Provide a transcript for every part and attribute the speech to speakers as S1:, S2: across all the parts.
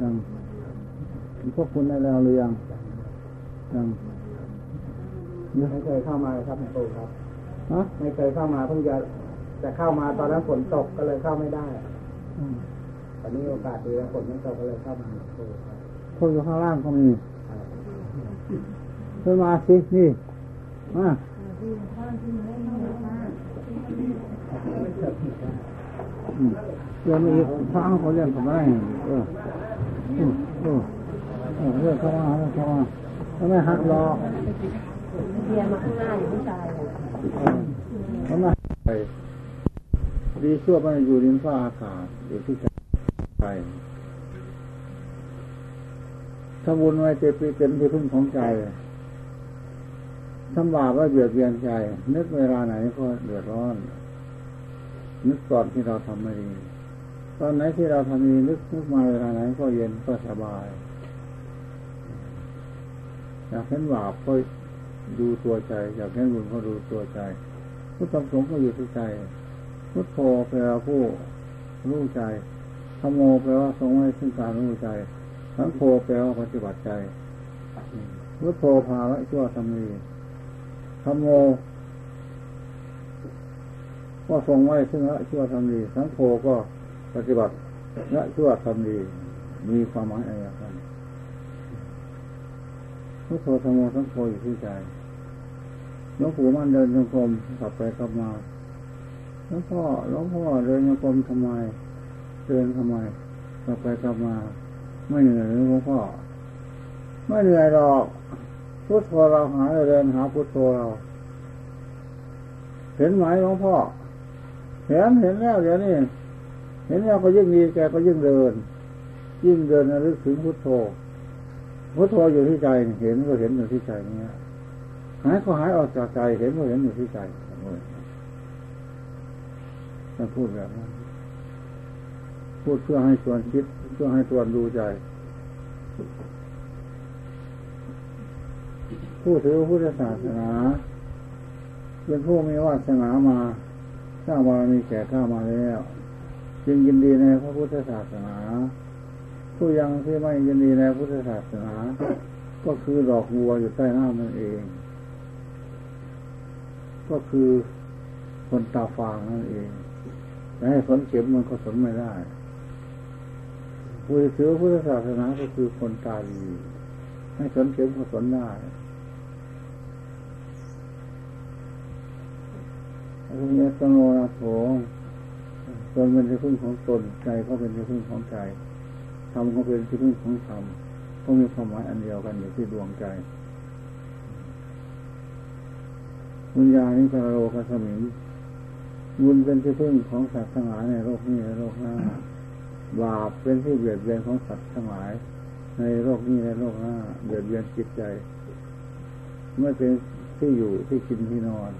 S1: ยังพวกคุณได้แล้วหรือยังยัง
S2: ไม่เคยเข้ามาครับหลวงปู่ครับ
S1: ฮะ
S2: ไม่เคยเข้ามาเพิ่งจะจะเข้ามาตอนนั้นฝนตกก็เลยเข้าไม่ได้
S1: อืม
S2: ตอนนี้โอกาสดีแล้วฝนไม่ตกก็เลยเข้ามาหลวงปู่ครับ
S1: พวกอยู่ข้างล่างก็มีขึ้นมาสินี่มาอืมเรื่องนี้พระเขาเรียนทำไมเออ อืมเออเออเรื่องเข้ามาเรื่องเข้ามาทำไมหักล้อ
S3: เบียมาข้างหน้าอยู่ผู้ชายอะ
S1: ทำไมดีชั่วมันอยู่ดินฟ้าอากาศอยู่ที่ใจใจถ้าบุญไว้เจะเป็นที่พึ่งของใจทำบาปไว้เบียดเบียนใจ นึกเวลาไหนก็เดือดร้อน นึกตอนที่เราทำไม่ดี ตอนไหนที่เราทำดีนึกนึกมาเวลาไหนก็เย็นก็สบาย อยากเห็นบาปก็ดูตัวใจ อยากเห็นบุญก็ดูตัวใจพุทธสงฆ์ก็อยู่ที่ใจพุทโธแปลว่าผู้รู้ใจธรรมโมแปลว่าทรงไว้ซึ่งการรู้ใจสังโฆแปลว่าปฏิบัติใจพุทโธภาวะชั่วทำดีธรรมโมก็ทรงไว้ซึ่งละชั่วทำดีสังโฆก็ ปฏิบัติละชั่วทำดี มีความหมายอะไรกันพุทโธธรรมโมสังโฆอยู่ที่ใจหลวงปู่มันเดินจงกรมกลับไปกลับมาหลวงพ่อหลวงพ่อเดินจงกรมทำไม เดินทำไมกลับไปกลับมา ไม่เหนื่อยหรือหลวงพ่อ ไม่เหนื่อยหรอกพุทโธเราหาเราเดินหาพุทโธเรา เห็นไหมหลวงพ่อ เห็นเห็นแล้วเดี๋ยวนี้ เห็นแล้วก็ยิ่งดีแกก็ยิ่งเดิน ยิ่งเดินระลึกถึงพุทโธพุทโธอยู่ที่ใจเห็นก็เห็นอยู่ที่ใจเนี้ยหายก็หายออกจากใจเห็นก็เห็นอยู่ที่ใจถ้าพูดแบบนั้นพูดเพื่อให้ชวนคิด เพื่อให้ชวนดูใจผู้ถือพุทธศาสนาเป็นผู้มีวาสนามาสร้างบารมีแก่ข้ามาแล้ว จึงยินดีในพระพุทธศาสนา ผู้ยังที่ไม่ยินดีในพุทธศาสนา ก็คือดอกบัวอยู่ใต้น้ำนั่นเอง ก็คือคนตาฟางนั่นเองแต่ให้สนเข็มมันก็สนไม่ได้ผู้ถือพุทธศาสนาก็คือคนตาดีให้สนเข็มก็สนได้อริยสโนนาโถ ตนเป็นที่พึ่งของตนใจก็เป็นที่พึ่งของใจธรรมก็เป็นที่พึ่งของธรรมก็มีความหมายอันเดียวกันอยู่ที่ดวงใจบุญญาณิกาโลกสมิงบุญเป็นที่พึ่งของสัตว์ทั้งหลายในโลกนี้และโลกหน้า บาปเป็นที่เบียดเบียนของสัตว์ทั้งหลาย ในโลกนี้และโลกหน้าเบียดเบียนจิตใจ ไม่เป็นที่อยู่ที่กินที่นอน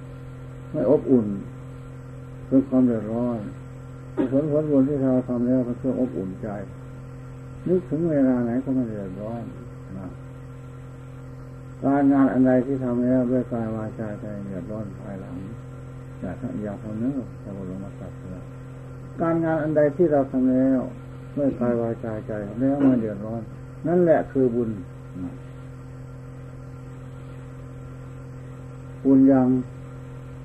S1: ไม่อบอุ่นเป็นความเดือดร้อน ผลผลบุญที่เราทำแล้วเป็นเครื่ออบอุ่นใจ นึกถึงเวลาไหนก็ไม่เดือดร้อนนะการงานอันใดที่ทำแล้วด้วยกายวาจาใจเดือดร้อนภายหลังอย่าอย่าทำเนื้อพระบรมศาสดาการงานอันใดที่เราทำแล้วด้วยกายวาจาใจแล้วไม่เดือดร้อน นั่นแหละคือบุญบุญยัง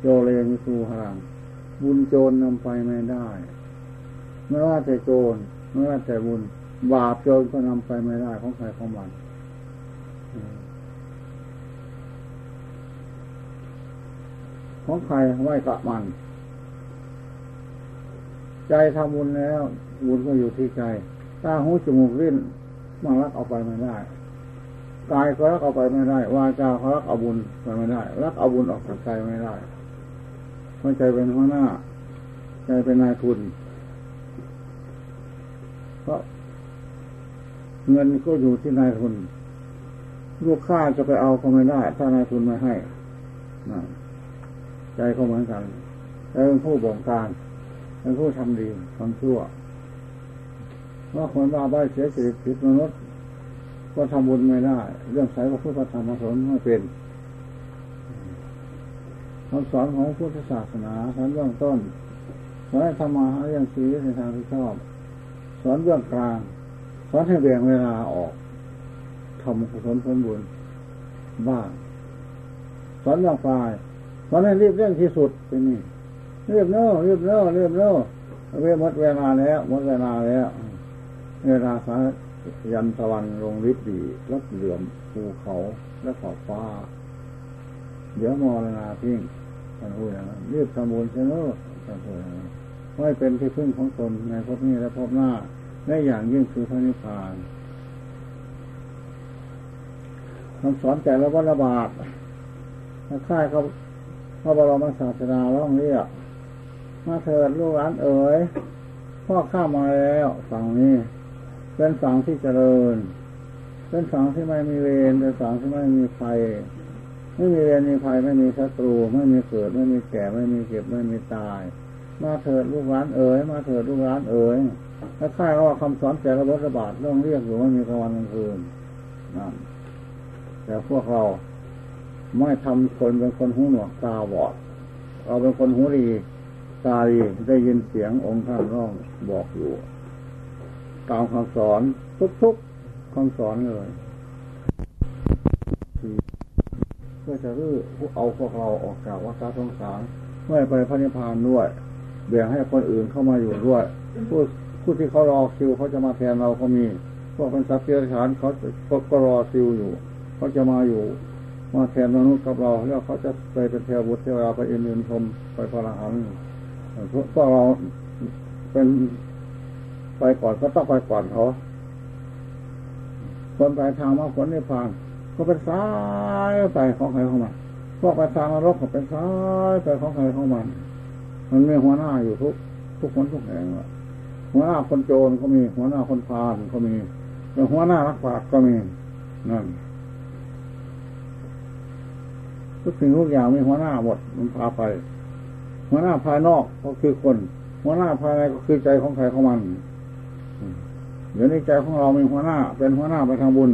S1: โจเลมิสูหัง บุญโจรนำไปไม่ได้ ไม่ว่าแต่โจรไม่ว่าแต่บุญ บาปโจรก็นำไปไม่ได้ของใครของมันของใครไหวกับมัน ใจทำบุญแล้ว บุญก็อยู่ที่ใจตาหูจมูกลิ้นมันรักเอาไปไม่ได้กายก็รักเอาไปไม่ได้วาจาเขารักเอาบุญไปไม่ได้ รักเอาบุญออกจากใจไม่ได้ พราะใจเป็นหัวหน้า ใจเป็นนายทุน เพราะเงินก็อยู่ที่นายทุน ลูกค้าจะไปเอาก็ไม่ได้ ถ้านายทุนไม่ให้ใจก็เหมือนกันเป็นผู้บงการเป็นผู้ทำดีทำชั่วว่าคนบ้าใบเสียสิผิดมนุษย์ก็ทำบุญไม่ได้ เรื่องสายพระพุทธธรรมสนไม่เป็น คำสอนของพุทธศาสนาสอนเบื้องต้นสอนให้ทำมาหาเรื่องชีวิตในทางที่ชอบ สอนเบื้องกลาง สอนให้แบ่งเวลาออกทำกุศลผลบุญบ้างสอนอย่างฝ่ายสอนให้รีบเร่งที่สุดเป็นนี่รีบเน้อรีบเน้อรีบเน้อเวหมดเวลาแล้วหมดเวลาแล้วเวลาสายันตะวันลงฤทธิ์ดีรถเหลื่อมภูเขาและขอบฟ้า เดี๋ยวมรณาพิ้งานพูดอย่างนั้นรีบทำบุญเสนอท่านพูดอย่างนั้นไม่เป็นที่พึ่งของตนในภพนี้และภพหน้าและอย่างยิ่งคือพระนิพพานคำสอนแต่ละวัฏบาทค่ายเขาพระบรมศาสดาร้องเรียกมาเถิดลูกหลานเอ๋ยพ่อข้ามาแล้วฝั่งนี้ เป็นฝั่งที่เจริญ เป็นฝั่งที่ไม่มีเวรเป็นฝั่งที่ไม่มีไฟ ไม่มีเวรมีภัยไม่มีศัตรู ไม่มีเกิด ไม่มีแก่ไม่มีเก็บไม่มีตาย มาเถิดลูกหลานเอ๋ยมาเถิดลูกหลานเอ๋ยถ้าค่าว่าคำสอนแต่ละบทบาทต้องเรียกอยู่ว่ามีกลางวันกลางคืนนั่นแต่พวกเราไม่ทำคนเป็นคนหูหนวกตาบอด เราเป็นคนหูดีตาดีได้ยินเสียงองค์ท่านร้องบอกอยู่ ตามคำสอนทุกๆคำสอนเลยเพื่อจะรื้อเอาพวกเราออกจากวัฏสงสารเมื่อไปพระนิพพานด้วยแบ่งให้คนอื่นเข้ามาอยู่ด้วยผู้ผู้ที่เขารอคิวเขาจะมาแทนเราก็มีพวกเป็นสัตว์เดรัจฉานเขาก็รอคิวอยู่เขาจะมาอยู่ มาแทนมนุษย์กับเราแล้วเขาจะไปเป็นเทวบุตรเทวดาไปอินเดียนชมไปพระรหันต์พวกเราเป็นไปก่อนก็ต้องไปก่อนเขาคนไปทางมาผลนิพพาน ก็เป็นซ้ายไปของใครของมันพวกไปทางนรกก็เป็นซ้ายไปของใครของมัน มันมีหัวหน้าอยู่ทุกทุกคนทุกแห่งหัวหน้าคนโจรก็มี หัวหน้าคนพาลก็มีแล้วหัวหน้านักปราชญ์ก็มีนั่นทุกสิ่งทุกอย่างมีหัวหน้าหมดมันพาไป หัวหน้าภายนอกก็คือคน หัวหน้าภายในก็คือใจของใครของมันเดี๋ยวนี้ใจของเรามีหัวหน้า เป็นหัวหน้าไปทางบุญ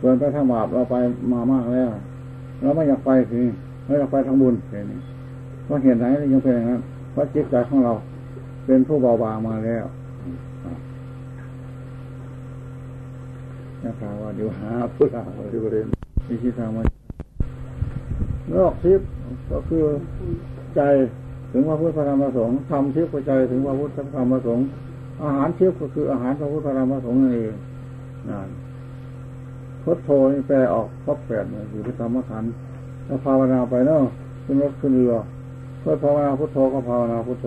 S1: ส่วนไปทางบาปเราไปมามากแล้ว เราไม่อยากไปทีไม่อยากไปทางบุญเห็นนี้เพราะเห็นไหนยังเป็นอย่างนั้นเพราะจิตใจของเราเป็นผู้เบาบางมาแล้วนะครับว่าเดี๋ยวหาผู้หลักที่บริเวณที่ที่ทางมาโลกทิพย์ก็คือใจถึงว่าพุทธธรรมประสงค์ทำทิพย์ก็ใจถึงว่าพุทธธรรมประสงค์อาหารทิพย์ก็คืออาหารพระพุทธธรรมประสงค์นั่นเองนั่น พุทโธนี่แปลออกครบแปดอยู่ที่ธรรมขันธ์แล้วภาวนาไปเนาะขึ้นรถขึ้นเรือเพื่อภาวนาพุทโธก็ภาวนาพุทโธ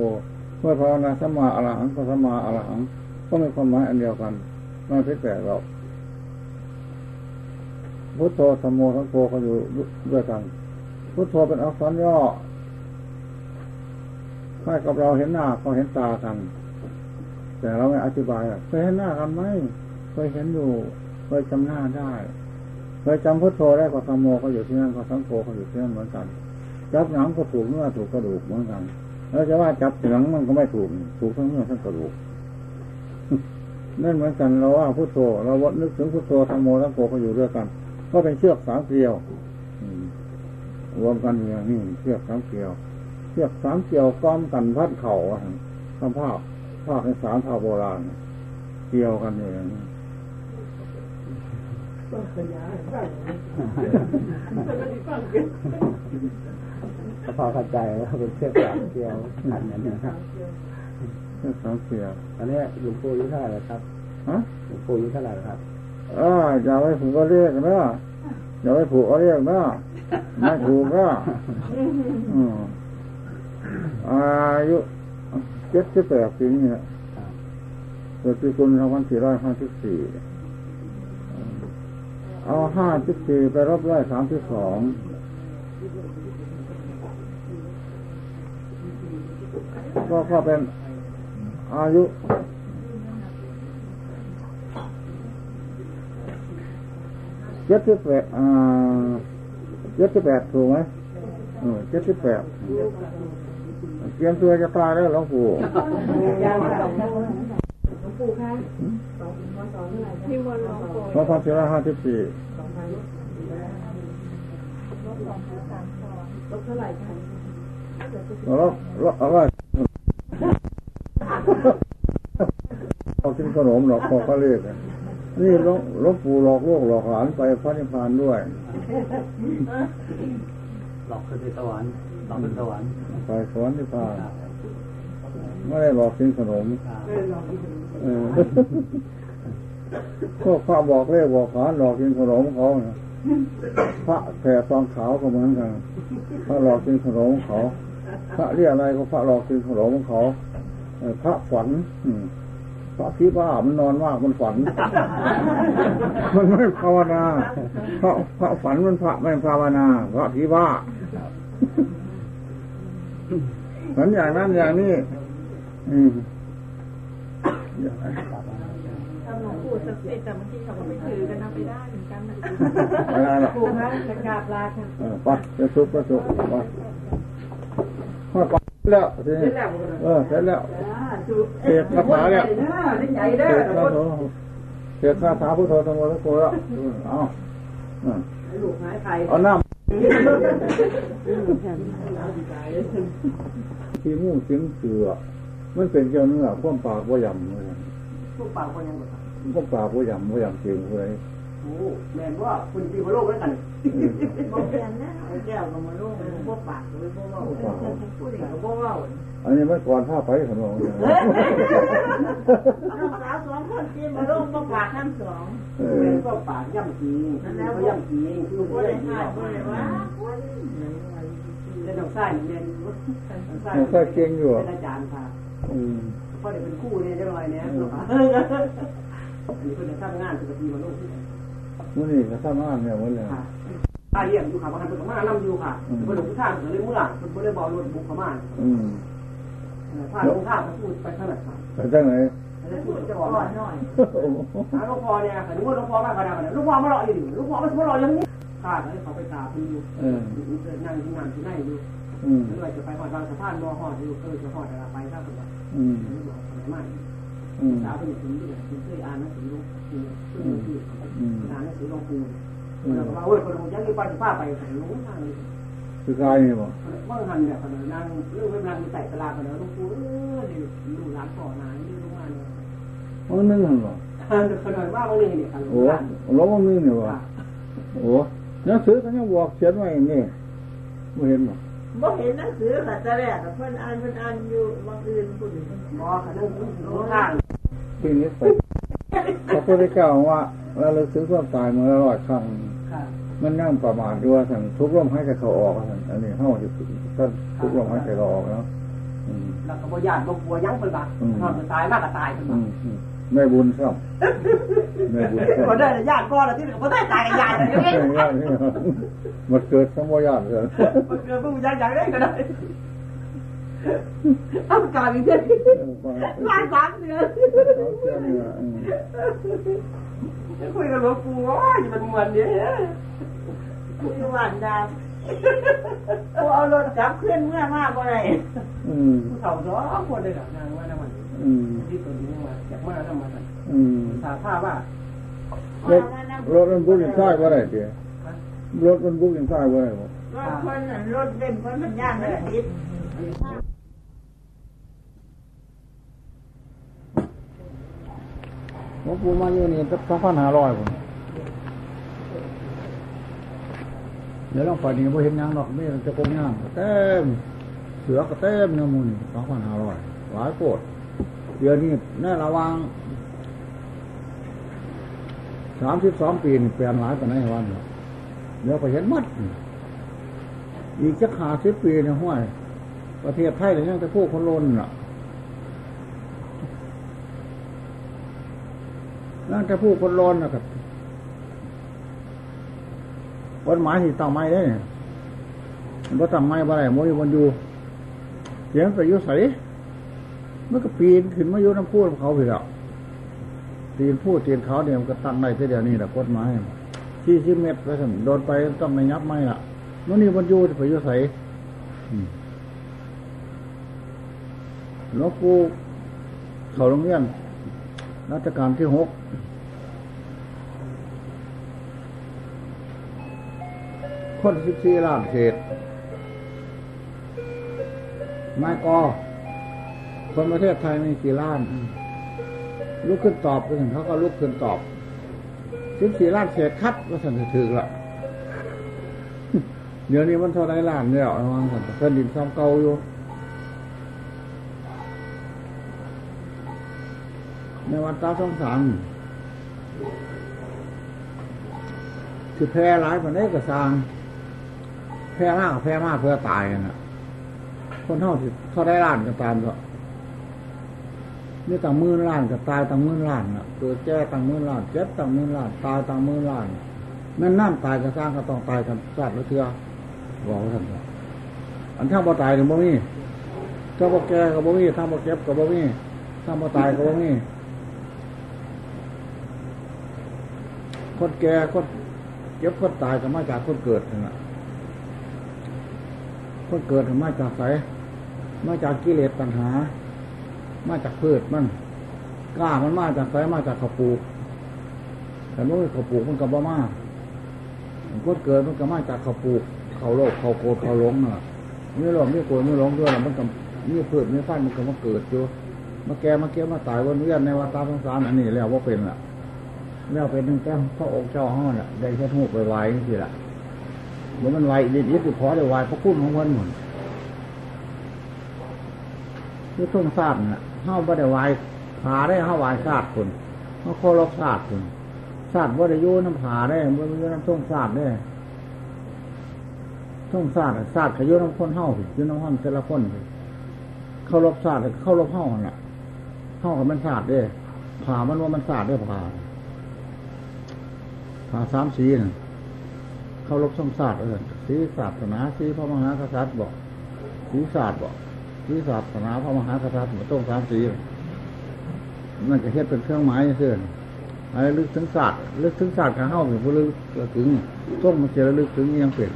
S1: เมื่อภาวนาสัมมาอรหังก็สัมมาอรหังก็มีความหมายอันเดียวกันไม่ผิดแปลกหรอกพุทโธธรรมโมทั้งโธเขาอยู่ด้วยกัน พุทโธเป็นอักษรย่อใครกับเราเห็นหน้าเขาเห็นตากัน แต่เราไม่อธิบายเคยเห็นหน้ากันไหมเคยเห็นอยู่ เคยจำหน้าได้เคยจำพุทโธได้ก็ธรรมโมเขาอยู่ที่นั่นก็สังโฆเขาอยู่ที่นั่นเหมือนกันจับหนังก็ถูกเนื้อถูกกระดูกเหมือนกัน แล้วจะว่าจับหนังมันก็ไม่ถูกถูกทั้งเนื้อทั้งกระดูกนั่นเหมือนกันเราว่าพุทโธเราวนึกถึงพุทโธธรรมโมทั้งโฆเขาอยู่ด้วยกัน ก็เป็นเชือกสามเกลียวรวมกันอย่างนี้เชือกสามเกลียว เชือกสามเกลียวก้อมกันพัดเข่าทำภาพภาพในสารภาพโบราณเกี่ยวกันอย่างนี้
S2: พอเข้าใจว่าเป็นเชือกสามเกลียวอันนั้นนะครับ
S1: เชือกสามเกลียว
S2: อันนี้หลวงปู่อายุเท่าไหร่ครับ
S1: ฮะ
S2: หลวงปู่อายุเท่าไหร่ครับ
S1: อ่าอย่าไปผูกก็เรียกนะอย่าไปผูกก็เรียกนะไม่ถูกนะอืมอายุเจ็ดสิบแปดปีนี่แหละเกิดปีกุลสองพันสี่ร้อยห้าสิบสี่ เอาห้าสิบสี่ไปรบร้อยสามสิบสองก็ก็เป็นอายุเจ็ดสิบแปดอ่าเจ็ดสิบแปดถูกไหมเออเจ็ดสิบแปดเตรียมตัวจะตายแล้วหลวงปู่
S3: หลวงปู่คะ สองมสองเท่าไหร่ที่วันหลวงปู่
S1: สองพันสี่ร้อยห้าสิบสี่
S3: สองพันลบเท่าไหร่คะ
S1: แล้วแล้วอะไรเอาสิบขนมหรอกพอเขาเรียกอะนี่หลวงหลวงปู่หลอกโลกหลอกหลานไปพระนิพพานด้วย
S2: หลอกขึ้นไปสวรรค์หลอกขึ้นสวรรค์
S1: ไปสวรรค์นิพพานไม่ได้หลอกกินขนม
S2: ครับ
S1: เออ พวกพระบอกเลขบอกขานหลอกกินขนมเขาน่ะพระแผ่ซองขาวก็เหมือนกันพระหลอกกินขนมเขาพระเรียกอะไรก็พระหลอกกินขนมเขาเออพระฝันอืมพระพี่บ้ามันนอนมากมันฝัน มันไม่ภาวนาพระพระฝันมันพระไม่ภาวนาพระพี่บ้าฝันอย่างนั้นอย่างนี้ อืม
S3: ทำหลวงปู่ ศักดิ์สิทธิ์แต่บางทีเขาก็ไม่ถือกันนะไปได้เหมือนกันนะ
S1: ไม่ได้หรอก
S3: ปู่คะจะกราบลาค่ะ
S1: ไปจะทุบก็ทุบไปแล้วทีนี้เออเสร็จแล้วเสียคาถาแล้วเสียคาถาเสียคาถาพุทโธธรรมโมสังโฆแล้วเอาเอาเอาน้ำที่มู่เสียงเสือมันเป็นเจ้าเนื้อข้อมปากว่ายำเลย
S4: พวกปากคนยัง บ่
S1: ข้อมปากว่ายำว่ายำเสียงเลย
S4: โอ้แม่นว่าคนที่มาโลกแล้วกัน
S3: บอกเรียนนะเอาแก้วก็มาลูกพวกปากเลยพวกเว่าพูดเองก็พวกเว่า
S1: อันนี้มันก่อนผ้าไปขนมเลย
S3: น้องสาวสองคนที่มาลูกพวกปากทั้งสอง
S1: เอ
S4: แม่
S1: อ
S4: นก็ปากย่ำจริงเขาย่ำจริงคือ
S3: พู
S4: เขา
S3: ดเลย
S4: ย่ำจริง
S3: ค่ะพูดเลยว่า
S4: แล้วน้องชายนี่แม่นน้องชาย
S1: มันก็เก่งอยู่
S4: เป็นอาจารย์ค่ะ
S1: อืม
S4: พ่อเด็กเป็นคู่เนี่ยจังไรเนี่ย อันนี้เพิ่นจะทำงานสุขภีมาโลกที่ไหน
S1: มื่อนี้ก็ทำงานเนี่ยเหมือนเลย
S4: ค่ะถ้าเรียกอยู่ค่ะบางท่านเพิ่นก็มานํอยู่ค่ะเพิ่นลงทุนทางเพิ่นเลยเมื่อเพิ่นบ่ได้บอกรถบุกเข้ามา
S1: อืม
S4: ถ้าลงทางก็พูดไปขนาดค่ะ
S1: แต่จังไหน
S4: แล้วพูดจะ
S3: จะ
S4: บอก
S3: ก่อ
S4: ว่า
S3: นหน่อย
S4: หาหลวงพ่อเนี่ยค่ะนึกว่าหลวงพ่อมาขนาดนั้นหลวงพ่อมารออยู่หลวงพ่อมารออย่างนี้ข้าก็เลยเขาไปกราบอยู่
S1: เออ
S4: นั่งที่นั่งที่ไหนอยู่
S1: อืม
S4: ไม่ว่าจะไปหอดบางสะพานมอหอดอยู่เออจะหอดอะไรไปถ้าเป็นว่า
S1: อืม
S4: ไม่บอกสมัยใหม่
S1: อืม
S4: สาวเป็นถึงที่ไหนคุณเคยอ่านหนังสือลูกคือคือที่อ่านหนังสือหลวงปู่แล้วก็ว่าเว้ยคนหงยังมีปฏิภาไปถึงรู้ทางเลย
S1: คือกายนี่บ่
S4: เมื่อหันเนี่ยคนนั่งเรื่องเวลามีใส่ตลาดคนนั้นหลวงปู่เออดูร้านก่อนานนี่รู้มาเนี่ย
S1: มันนึงหันบ่
S4: คนหน่อยว่าวันนี้เนี่ย
S1: โอ้ร้องมันนึงเนี่ยบ่โอ้หนังสือก็ยังบอกเขียนไว้นี่ไม่เห็นบ่
S3: บ่เห็นหนังสือค่ะแต่แรกเพิ่นอ่านเพิ่นอ่านอยู่บางอื่นพูดถึง
S4: มอขนาดรู้ทาง
S1: ปีนี้ไปพระพุทธเจ้าว่าเราเลิกถึงความตายเมื่อร้อยครั้ง
S4: ค่ะ
S1: มันนั่งประมาทด้วยสั่งทุกลมให้ใจเขาออกสั่งอันนี้เฮาสิท่านทุกลมให้ใจเขาออกเนาะอืม
S4: แล้วก็บ่ญาติบ่กลัวยังเป็นบ่นอนตายมากก็ตายเป็น
S1: อื
S4: บ่
S1: ม อืมได้บุญครับได้บุญครับ
S4: บ่ได้ญาติก่อนแล้วที่บ่ได้ตายกับญาติเลย
S1: ใช่ใช่ใช่มันเกิดสมบูรณ์เลย
S4: มันเกิดผู้ญาติอย่างได้ก็ได้เอากลายเป็นเพื่อนลายสามเดือนคุยกับหลวงปู่ว่ามันมวนเนี่ย
S3: คือหวานดาวกูเอารถกลับขึ้นเมื่อมาบ่ได้
S1: อืม
S4: ผู้เฒ่าสองคนเลยกับนางว่าน้ำมัน
S1: อืม
S4: ที่ตัวนี้ มาจากมาน้ำมัน
S1: อืม
S4: สาผ้าว่าร
S1: ถรถมันบุกยังใต้ว่าไรเดียรถมันบุกยังใต้ว่าไรบ่
S3: รถคนน่ะรถเล่นคนมันยานมันติด
S1: หลวงปู่มาอยู่นี่สักสองพันห้าร้อยผมเดี๋ยวลองไปนี่บ่เห็นยังดอกนี่จะคงย่างเต็ม เสือก็เต็มเนื้อมูลสองพันห้าร้อยหลายโคตร เดี๋ยวนี้แน่ระวังสามสิบสองปีนี่เปลี่ยนหลายปานไหนวันเนาเดี๋ยวไปเห็นมัด อีกจะขาสิบปีเนี่ยห้วย ประเทศไทยเนี่ยยังจะพูดคนลนอะนั่นจะพูดคนลนนะครับกฎหมายที่ตั้งไม่ได้เนี่ยมันก็ตั้งไม่บ่ได้มันอยู่บนอยู่เสียงไปยุใส่ มันก็ปีนขึ้นมาอยู่น้ำพูดเขาไปแล้วตีนพูดตีนเขาเนี่ยมันก็ตั้งได้ทีเดียวนี่แหละกฎหมายที่สิเมตรไปสั่โดนไปต้องในยับไม่ละมันนี่บนอยู่ไปอยุใสหลวงปู่เขาโรงเรียนรัชกาลที่หกคนสิบสี่ล้านเศษนายกอ คนประเทศไทยมีกี่ล้าน ลุกขึ้นตอบไปถึงเขาก็ลุกขึ้นตอบสิบสี่ล้านเศษคัดว่าสันถือละเดี๋ยวนี้มันเท่าไรล้านเนี่ยระวังสันเพิ่นดินซ้ำเก่าอยู่ในวันตาสองสามคือแพ้ร้ายมันได้กระซางแพ้มากแพ้มากเพื่อตายกันะคนเท่าที่เท่าได้ล้านก็ตามก็ นี่ต่างมื่นล้านก็ตายต่างมื่นล้านน่ะเกิดแก่ต่างมื่นล้านเจ็บต่างมื่นล้านตายต่างมื่นล้านแม่นน้ำตายก็สร้างก็ต้องตายกันชาติละเทือบอกท่านว่าอันถ้าบ่ตายถึงบ่มีถ้าบ่แก่ก็บ่มีถ้าบ่เจ็บก็บ่มีถ้าบ่ตายก็บ่มีคนแก่คนเจ็บคนตายก็มาจากคนเกิดนั่นแหละคนเกิดมาจากไสมาจากกิเลสตัณหา มาจากพืชมันกล้ามันมาจากไสมาจากข้าวปูแต่นู้นข้าวปูมันก็บ่มาคนเกิดมันก็มาจากข้าวปลูกข้าโลกข้าโกรธข้าวหลงน่ะไม่หลงไม่โกรธไม่หลงด้วยล่ะมันก็มีพืชมีฟันมันก็มาเกิดอยู่มาแก่มาเก็บมาตายวนเวียนในวัฏสงสารอันนี้แล้วว่าเป็นล่ะแล้วเป็นตั้งแต่พระองค์เจ้าห้องน่ะได้แค่ทูบไปไหว้นี่แหละเมื่อมันไหวดิยึดขอได้ไหวพระคุณของมันหมดนี่ต้องทราบน่ะ ห้าบ่ได้ไหวผาได้ห้าไหวทราบคนห้าโคลบทราบคนทราบบ่ได้ยูน้ำผาได้บ่ได้ยูน้ำต้องทราบได้ต้องทราบทราบขยุน้ำคนเฮ้าสิอยูน้ำห้องแต่ละคนเข้ารบทราบเข้ารบเฮ้าน่ะเฮ้ากับมันทราบได้ผามันว่ามันทราบได้ผาผาสามสีน่ะเข้ารบสมศาสตร์เออสีศาสนาสีพระมหากษัตริย์บอกสีศาสตร์บอก สีศาสนาพระมหากษัตริย์บอกต้องสามสีนั่นจะเฮ็ดเป็นเครื่องหมายเสื่อนอะไรลึกถึงศาสตร์ลึกถึงศาสตร์ข้าเข้าเป็นผู้ลึกถึงต้องมันจะระลึกถึงยังเป็น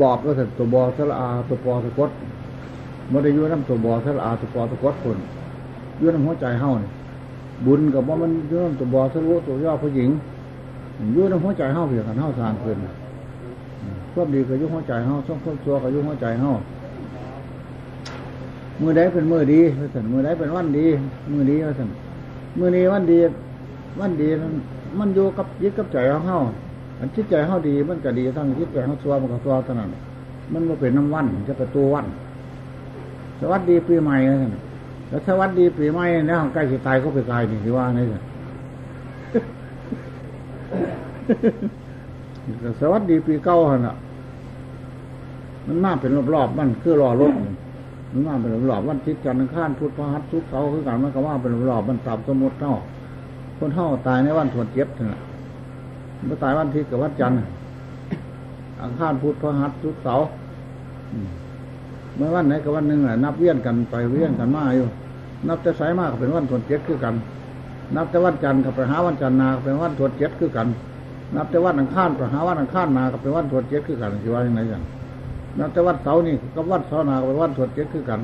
S1: บอบก็ถึงตัวบอสละอาตัวปอสะกดมันได้ยุ่น้ำตัวบอสละอาตัวปอสะกดคนยุ่น้ำหัวใจเฮ้านี่บุญกับว่ามันยุ่งตัวบอสรู้ตัวย่อผู้หญิงยุ่งในหัวใจเฮาเพียงกันเฮาสร้างขึ้นความดีกับยุ่งหัวใจเฮาช่องความชั่วกับยุ่งหัวใจเฮา มือใดเป็นมือดีว่าสันมือใดเป็นวันดี มือดีว่าสันมือนี้วันดี วันดีมันอยู่กับยึดกับใจของเฮาอันจิตใจเฮาดี มันก็ดีทั้งจิตใจเฮาชั่วมันก็ชั่วเท่านั้นมันมาเป็นน้ำวันจะเป็นตัววัน สวัสดีปีใหม่นะท่านแล้วสวัสดีปีใหม่เนี่ยใกล้จะตายก็ไปตายนี่ที่ว่านี่สิสวัสดีปีเก้าหันอะมันมาเป็นรอบๆมันคือรอรถ มันมาเป็นรอบวันทิศจันทร์อังคารพุธพฤหัสศุกเสาคือกันมันก็ว่าเป็นรอบมันตามสมมติเท่าคนเท่าตายในวันถวนเจ็บนั่นแหละมันตายวันทิศกับวันจันทร์อังคารพุธพฤหัสศุกเสาเมื่อวันไหนกับวันหนึ่งแหละนับเวียนกันไปเวียนกันมาอยู่ นับแต่สายมากเป็นวันถวนเจ็ดคือกัน นับแต่วันจันทร์กับไปหาวันจันทร์นาเป็นวันถวนเจ็ดคือกัน นับแต่วันอังคารไปหาวันอังคารนาก็เป็นวันถวนเจ็ดคือกันที่ว่าอย่างไรกัน นับแต่วันเสาร์นี่กับวันเสาร์นาก็เป็นวันถวนเจ็ดคือกัน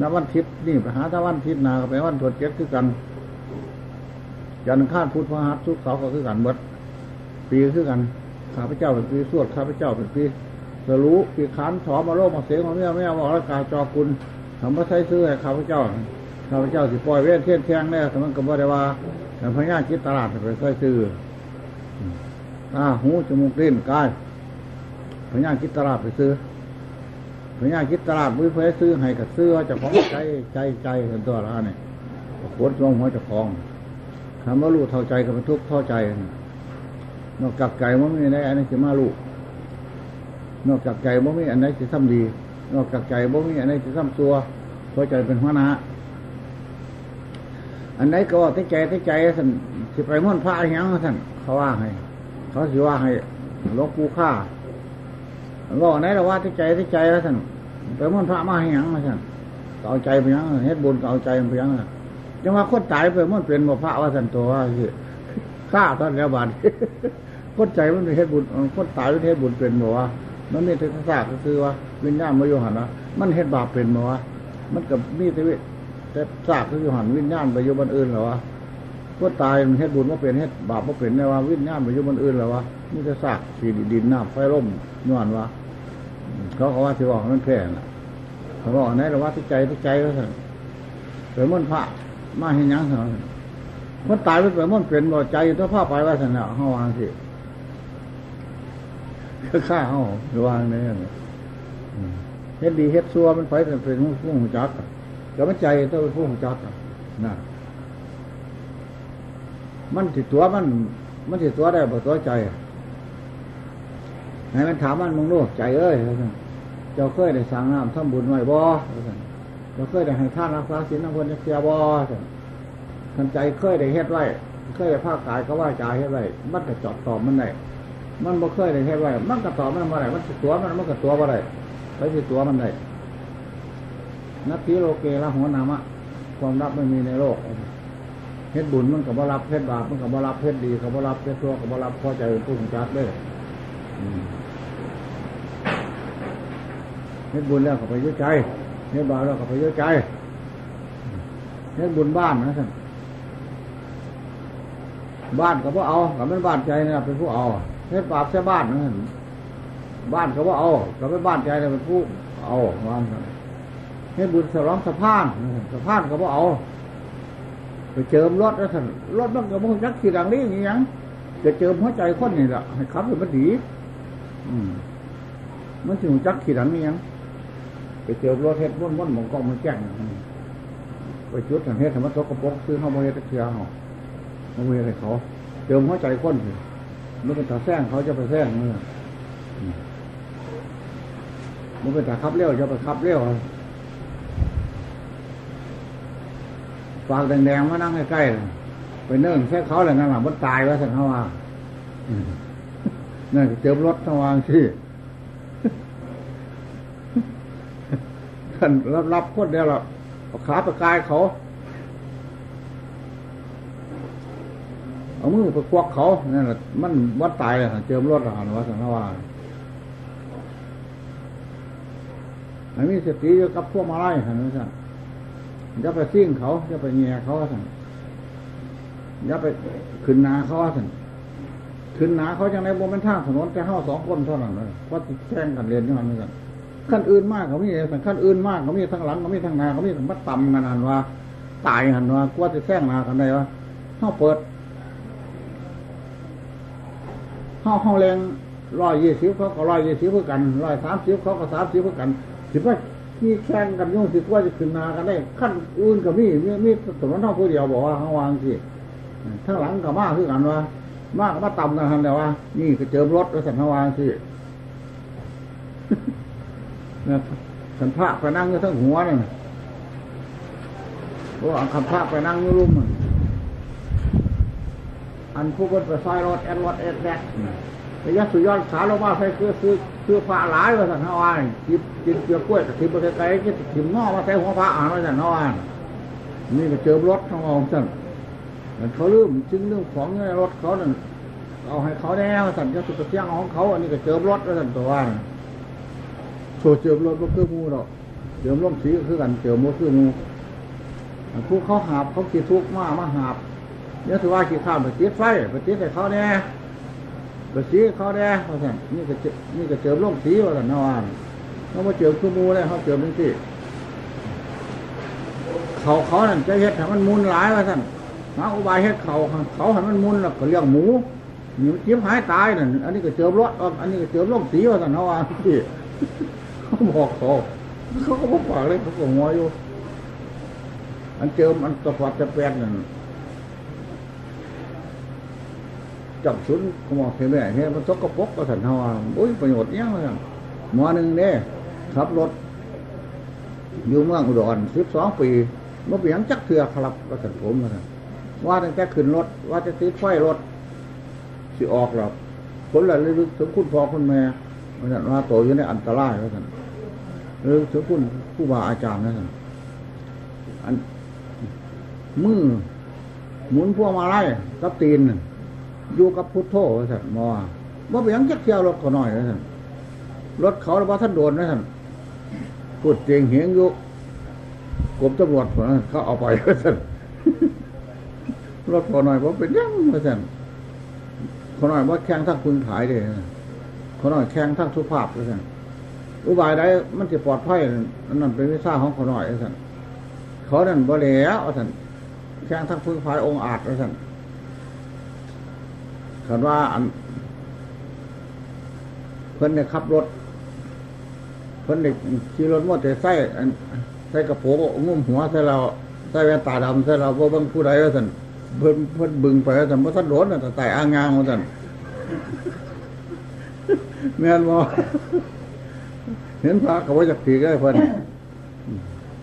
S1: นับวันทิศนี่ไปหาถ้าวันทิศนาก็เป็นวันถวนเจ็ดคือกันจันทร์อังคาพุธพฤหัสศุกเสาร์ก็คือกันหมดปีคือกันข้าพเจ้าเป็นปีสวดข้าพเจ้าเป็นปีสรู้ปีขานถอมาโลกมาเสียงมาเมียไม่เอาบอกแล้วกาจอคุณทำมาใช้ซื้อให้ข้าพเจ้าข้าพเจ้าสิปล่อยเว้นเทียนแทงแน่แต่มันก็บ่ได้ว่าแต่พญาคิดตลาดไปใช้ซื้อตาหูจมูกลิ้นกาย พญาคิดตลาดไปซื้อพญาคิดตลาดมือเพื่อซื้อให้กับซื้อเจะของใจใจใจเป็นตัวละเนี่ยโคตรวงหัวเจะของคำว่ารู้เท่าใจกับทุกเท่าใจ นอกจากใจว่าไม่ได้อันนี้คือมาลูกนอกจากใจว่าไม่อันไหนจะทำดี นอกจากใจว่าไม่อันไหนจะทำซัวเพราะใจเป็นหัวหน้าอันไหนก็ว่าที่ใจที่ใจท่นสิไปม่อนพระอย่างท่นเขาว่าให้ เขาสิว่าให้หลวงปู่ข้า ว่าไหนเราว่าที่ใจที่ใจแล้วท่านไปม่อนพระมาให้ยังมาท่านเอาใจไปยังเฮ็ดบุญเอาใจไปยังจังว่าคนตายไปม่อนเป็นบ่พระว่าท่านตัวว่าฆ่าตอนแล้วบาดคนใจมันเป็นเฮ็ดบุญคนตายเป็นเฮ็ดบุญเป็นบ่วะมันมีแต่ซากก็คือว่าวิญญาณมาโยหันนะมันเฮ็ดบาปเป็นบ่วะมันกับมีแต่แต่ซากก็อยู่หันวิญญาณไปอยู่บนอื่นหรอวะคนตายมันเฮ็ดบุญว่าเป็นเฮ็ดบาปว่าเป็นในว่าวิญญาณไปอยู่บนอื่นหรอวะมีแต่ซากสีดินน้ำไฟร่มย้อนวะ เขาเขาว่าที่บอกมันแพร่นะเขาบอกไหนเราว่าที่ใจที่ใจก็สั่นเกิดมันพระมาเห็นยังเหรอมันตายไปเปิดมันเป็นบ่ใจต้องผ้าไปว่าสันเนาะเฮาวางสิก็ฆ่าเฮาหรือวางเนี่ยเฮ็ดดีเฮ็ดซัวมันไปเป็นเป็นผู้หูจักแต่มันใจต้องเป็นผู้หูจักนะมันติดตัวมัน มันติดตัวได้บ่ตัวใจ ให้มันถามมันมึงรู้ใจเอ้ยเจ้าเคยได้สั่งน้ำทำบุญไว้บ่เจ้าเคยได้ให้ท่านรักษาศีลน้ำคนเสียบ่ทันใจเคยได้เฮ็ดไว้ เคยได้ภาคกายก็ว่าใจเฮ็ดไว้มันก็จอดตอบมันได้มันบ่เคยได้เฮ็ดไว้ มันก็ตอบมันบ่ได้มันตัวมันมันก็ตัวบ่ได้ไปสิตัวมันได้นับทีโลเกละหัวนามะความรับไม่มีในโลกเฮ็ดบุญมันกับบ่รับเฮ็ดบาปมันกับบ่รับเฮ็ดดีกับบ่รับเฮ็ดชั่วกับบ่รับพอใจผู้ของจัดเลย เฮ็ดบุญแล้วก็ไปยุ่ใจเฮ็ดบาปแล้วก็ไปยุ่ใจเฮ็ดบุญบ้านนะท่านบ้านก็บ่เอากับมันบ้านใจนะเป็นผู้เอาเฮ็ดบาปแค่บ้านนะท่านบ้านก็บ่เอากับมันบ้านใจนะเป็นผู้เอาวางกันเฮ็ดบุญสร้องสะพานสะพานก็บ่เอาไปเจิมรถแล้วท่านรถมันก็มันยักขี่ดังนี้อย่างยังจะเจิมหัวใจคนนี่แหละให้ขับให้มันดี มันถึงจักขี่ดังนี้ยังไปเจิมรถเฮ็ดม้วนม้วนหมองกองมันแจ้งไปจุดทางเฮ็ดทำมัตกกระปกซื้อข้าวโมเฮ็ดตะเคียนเขาโมเฮ็ดให้เขาเจิมหัวใจคนสิมันเป็นตาแซงเขาจะไปแซงเมื่อมันเป็นตาขับเร็วจะไปขับเร็วฝากแดงๆมานั่งใกล้ๆไปเนิ่งแค่เขาเลยนั่นแหละมันตายแล้วสันเขาว่า นั่นเจิมรถทวางสิท่านรับรับคนเดียวหรอเอาขาไปกายเขา เอามือไปควักเขานั่นแหละมันวัดตายเลยเจิมรถหันว่าสันเขาว่าอันนี้สติอยู่กับพวกมาไล่หันว่าสันอย่าไปซิ่งเขาอย่าไปแง่เขาสั่นอย่าไปขึ้นนาเขาสั่น ขึ้นนาเขาจังในบนเป็นทางถนนแต่ห้าสองคนเท่านั้นเลยเพราะแข่งกันเรียนอย่านั้นกันขั้นอื่นมากเขามีสั่นขั้นอื่นมากเขามีทั้งหลังเขามีทั้งนาเขามีทั้งมัดต่ำกันหันว่า ตายหันว่ากว่าจะแข่งนากันได้ว่าห้าเปิดห้าห้าแรงร้อยยี่สิบเขาก็ร้อยยี่สิบเพื่อกันร้อยสามสิบเขาก็สามสิบเพื่อกันถือว่าที่แข่งกันยุ่งสิว่าจะขึ้นนากันได้ขั้นอื่นกับมีมีมีสมนเท่าผู้เดียวบอกว่าเขาวางสิทั้งหลังกับมาคือกันว่า มากมาต่ำนทันแต่ว่า นี่ก็เจอรถแล้วสันเขาวางสินะสันพระไปนั่งอยู่ทั้งหัวเนั่นเพราะอังคำพระไปนั่งอยู่รุ่มอันผู้คนไปซอยรถแอดรถแอดแดกระยะสุดยอดขาลงมาใส่คือคือคือฟ้าหลายว่าสันเขาวางกินกินเกลือกล้วยกับทิมไปไกลๆกินทิมงอมาใส่หัวพระอ่านว่าสันเขาวางนี่ก็เจอรถทั้งองสัน เขาลืมจึงเรื่องของในรถเขานั่นเอาให้เขาแน่สันจะสุดเที่ยงของเขา อันนี้ก็เจอรถแล้วสันตัวว่าโซเจอรถก็คือมูหรอกเจอร่มสีก็คือกันเจอมูคือมูผู้เขาหาบเขาขี่ทุกมามาหาบเนี่ยถือว่าขี่ข้ามไปติดไฟไปติดใส่เขาแน่ไปสีเขาแน่เขาสั่นนี่ก็นี่ก็เจอร่มสีว่าสันนอนเขามาเจอคือมูเลยเขาเจอเป็นที่เขาเขานั่นจะเฮ็ดให้มันมุนหลายว่าสั่น หาอุบายเฮ็ดเขาเขาให้มันมุนแล้วก็เลี้ยงหมูหมูจิ้มหายตายนั่นอันนี้ก็เจอรถอันนี้ก็เจอร่มสีว่าสั่นว่าที่เขาบอกเขาเขาก็บอกปากเลยเขาก็หัวอยู่ อันเจอมันตะฟัดตะแปดนั่นจับชุนเขาบอกเห็นไหมเห็นมันตกกระปกก็สั่นว่าโอ้ยประโยชน์ยังเลยหมอหนึ่งเนี่ยขับรถอยู่เมืองอุดรสิบสองปีมื่อปียังจักเถื่อครับก็สันผมมาสั่น ว่าตั้งแต่ขึ้นรถว่าจะติดไฟรถสิออกหรอกผลละลึกถึงคุณพ่อคุณแม่ว่าสั่นว่าโตอยู่ในอันตรายว่าสั่นลึกถึงคุณผู้บาอาจารย์นะสั่นอันมือหมุนพวงมาไล่กับตีนอยู่กับพุทโธว่าสั่นมอว่าไปยังจักเที่ยวรถเขาหน่อยนะสั่นรถเขาแล้วว่าท่านโดนนะสั่นพูดเจียงเหียงยุกกรมตำรวจเขาเอาไปว่าสั่น รถพอหน่อยว่าเป็นยังว่าสั่นขอหน่อยว่าแข้งทั้งคุณขายเลยขอหน่อยแข้งทั้งสุภาพว่าสั่นอุบายใดมันจะปลอดภัยนั่นเป็นวิชาของขอหน่อยว่าสั่นเขานั่นบ่แล้วว่าสั่นแข่งทั้งพึ่งพายองค์อาจนะท่นขันว่าอัน เพิ่นเนี่ยขับรถ เพิ่นเนี่ยขี่รถมอเตอร์ไซค์ใส่กระโปรงงุ้มหัวใส่เราใส่แว่นตาดำใส่เราบ่เบิ่งผู้ใดว่าท่น เพิ่นเพิ่นบึงไปว่าท่านบ่ทันโดนน่ะแต่ไต่อ่างงางว่าท่านแม่นบ่เห็นพระก็บ่จักถีได้เพิ่น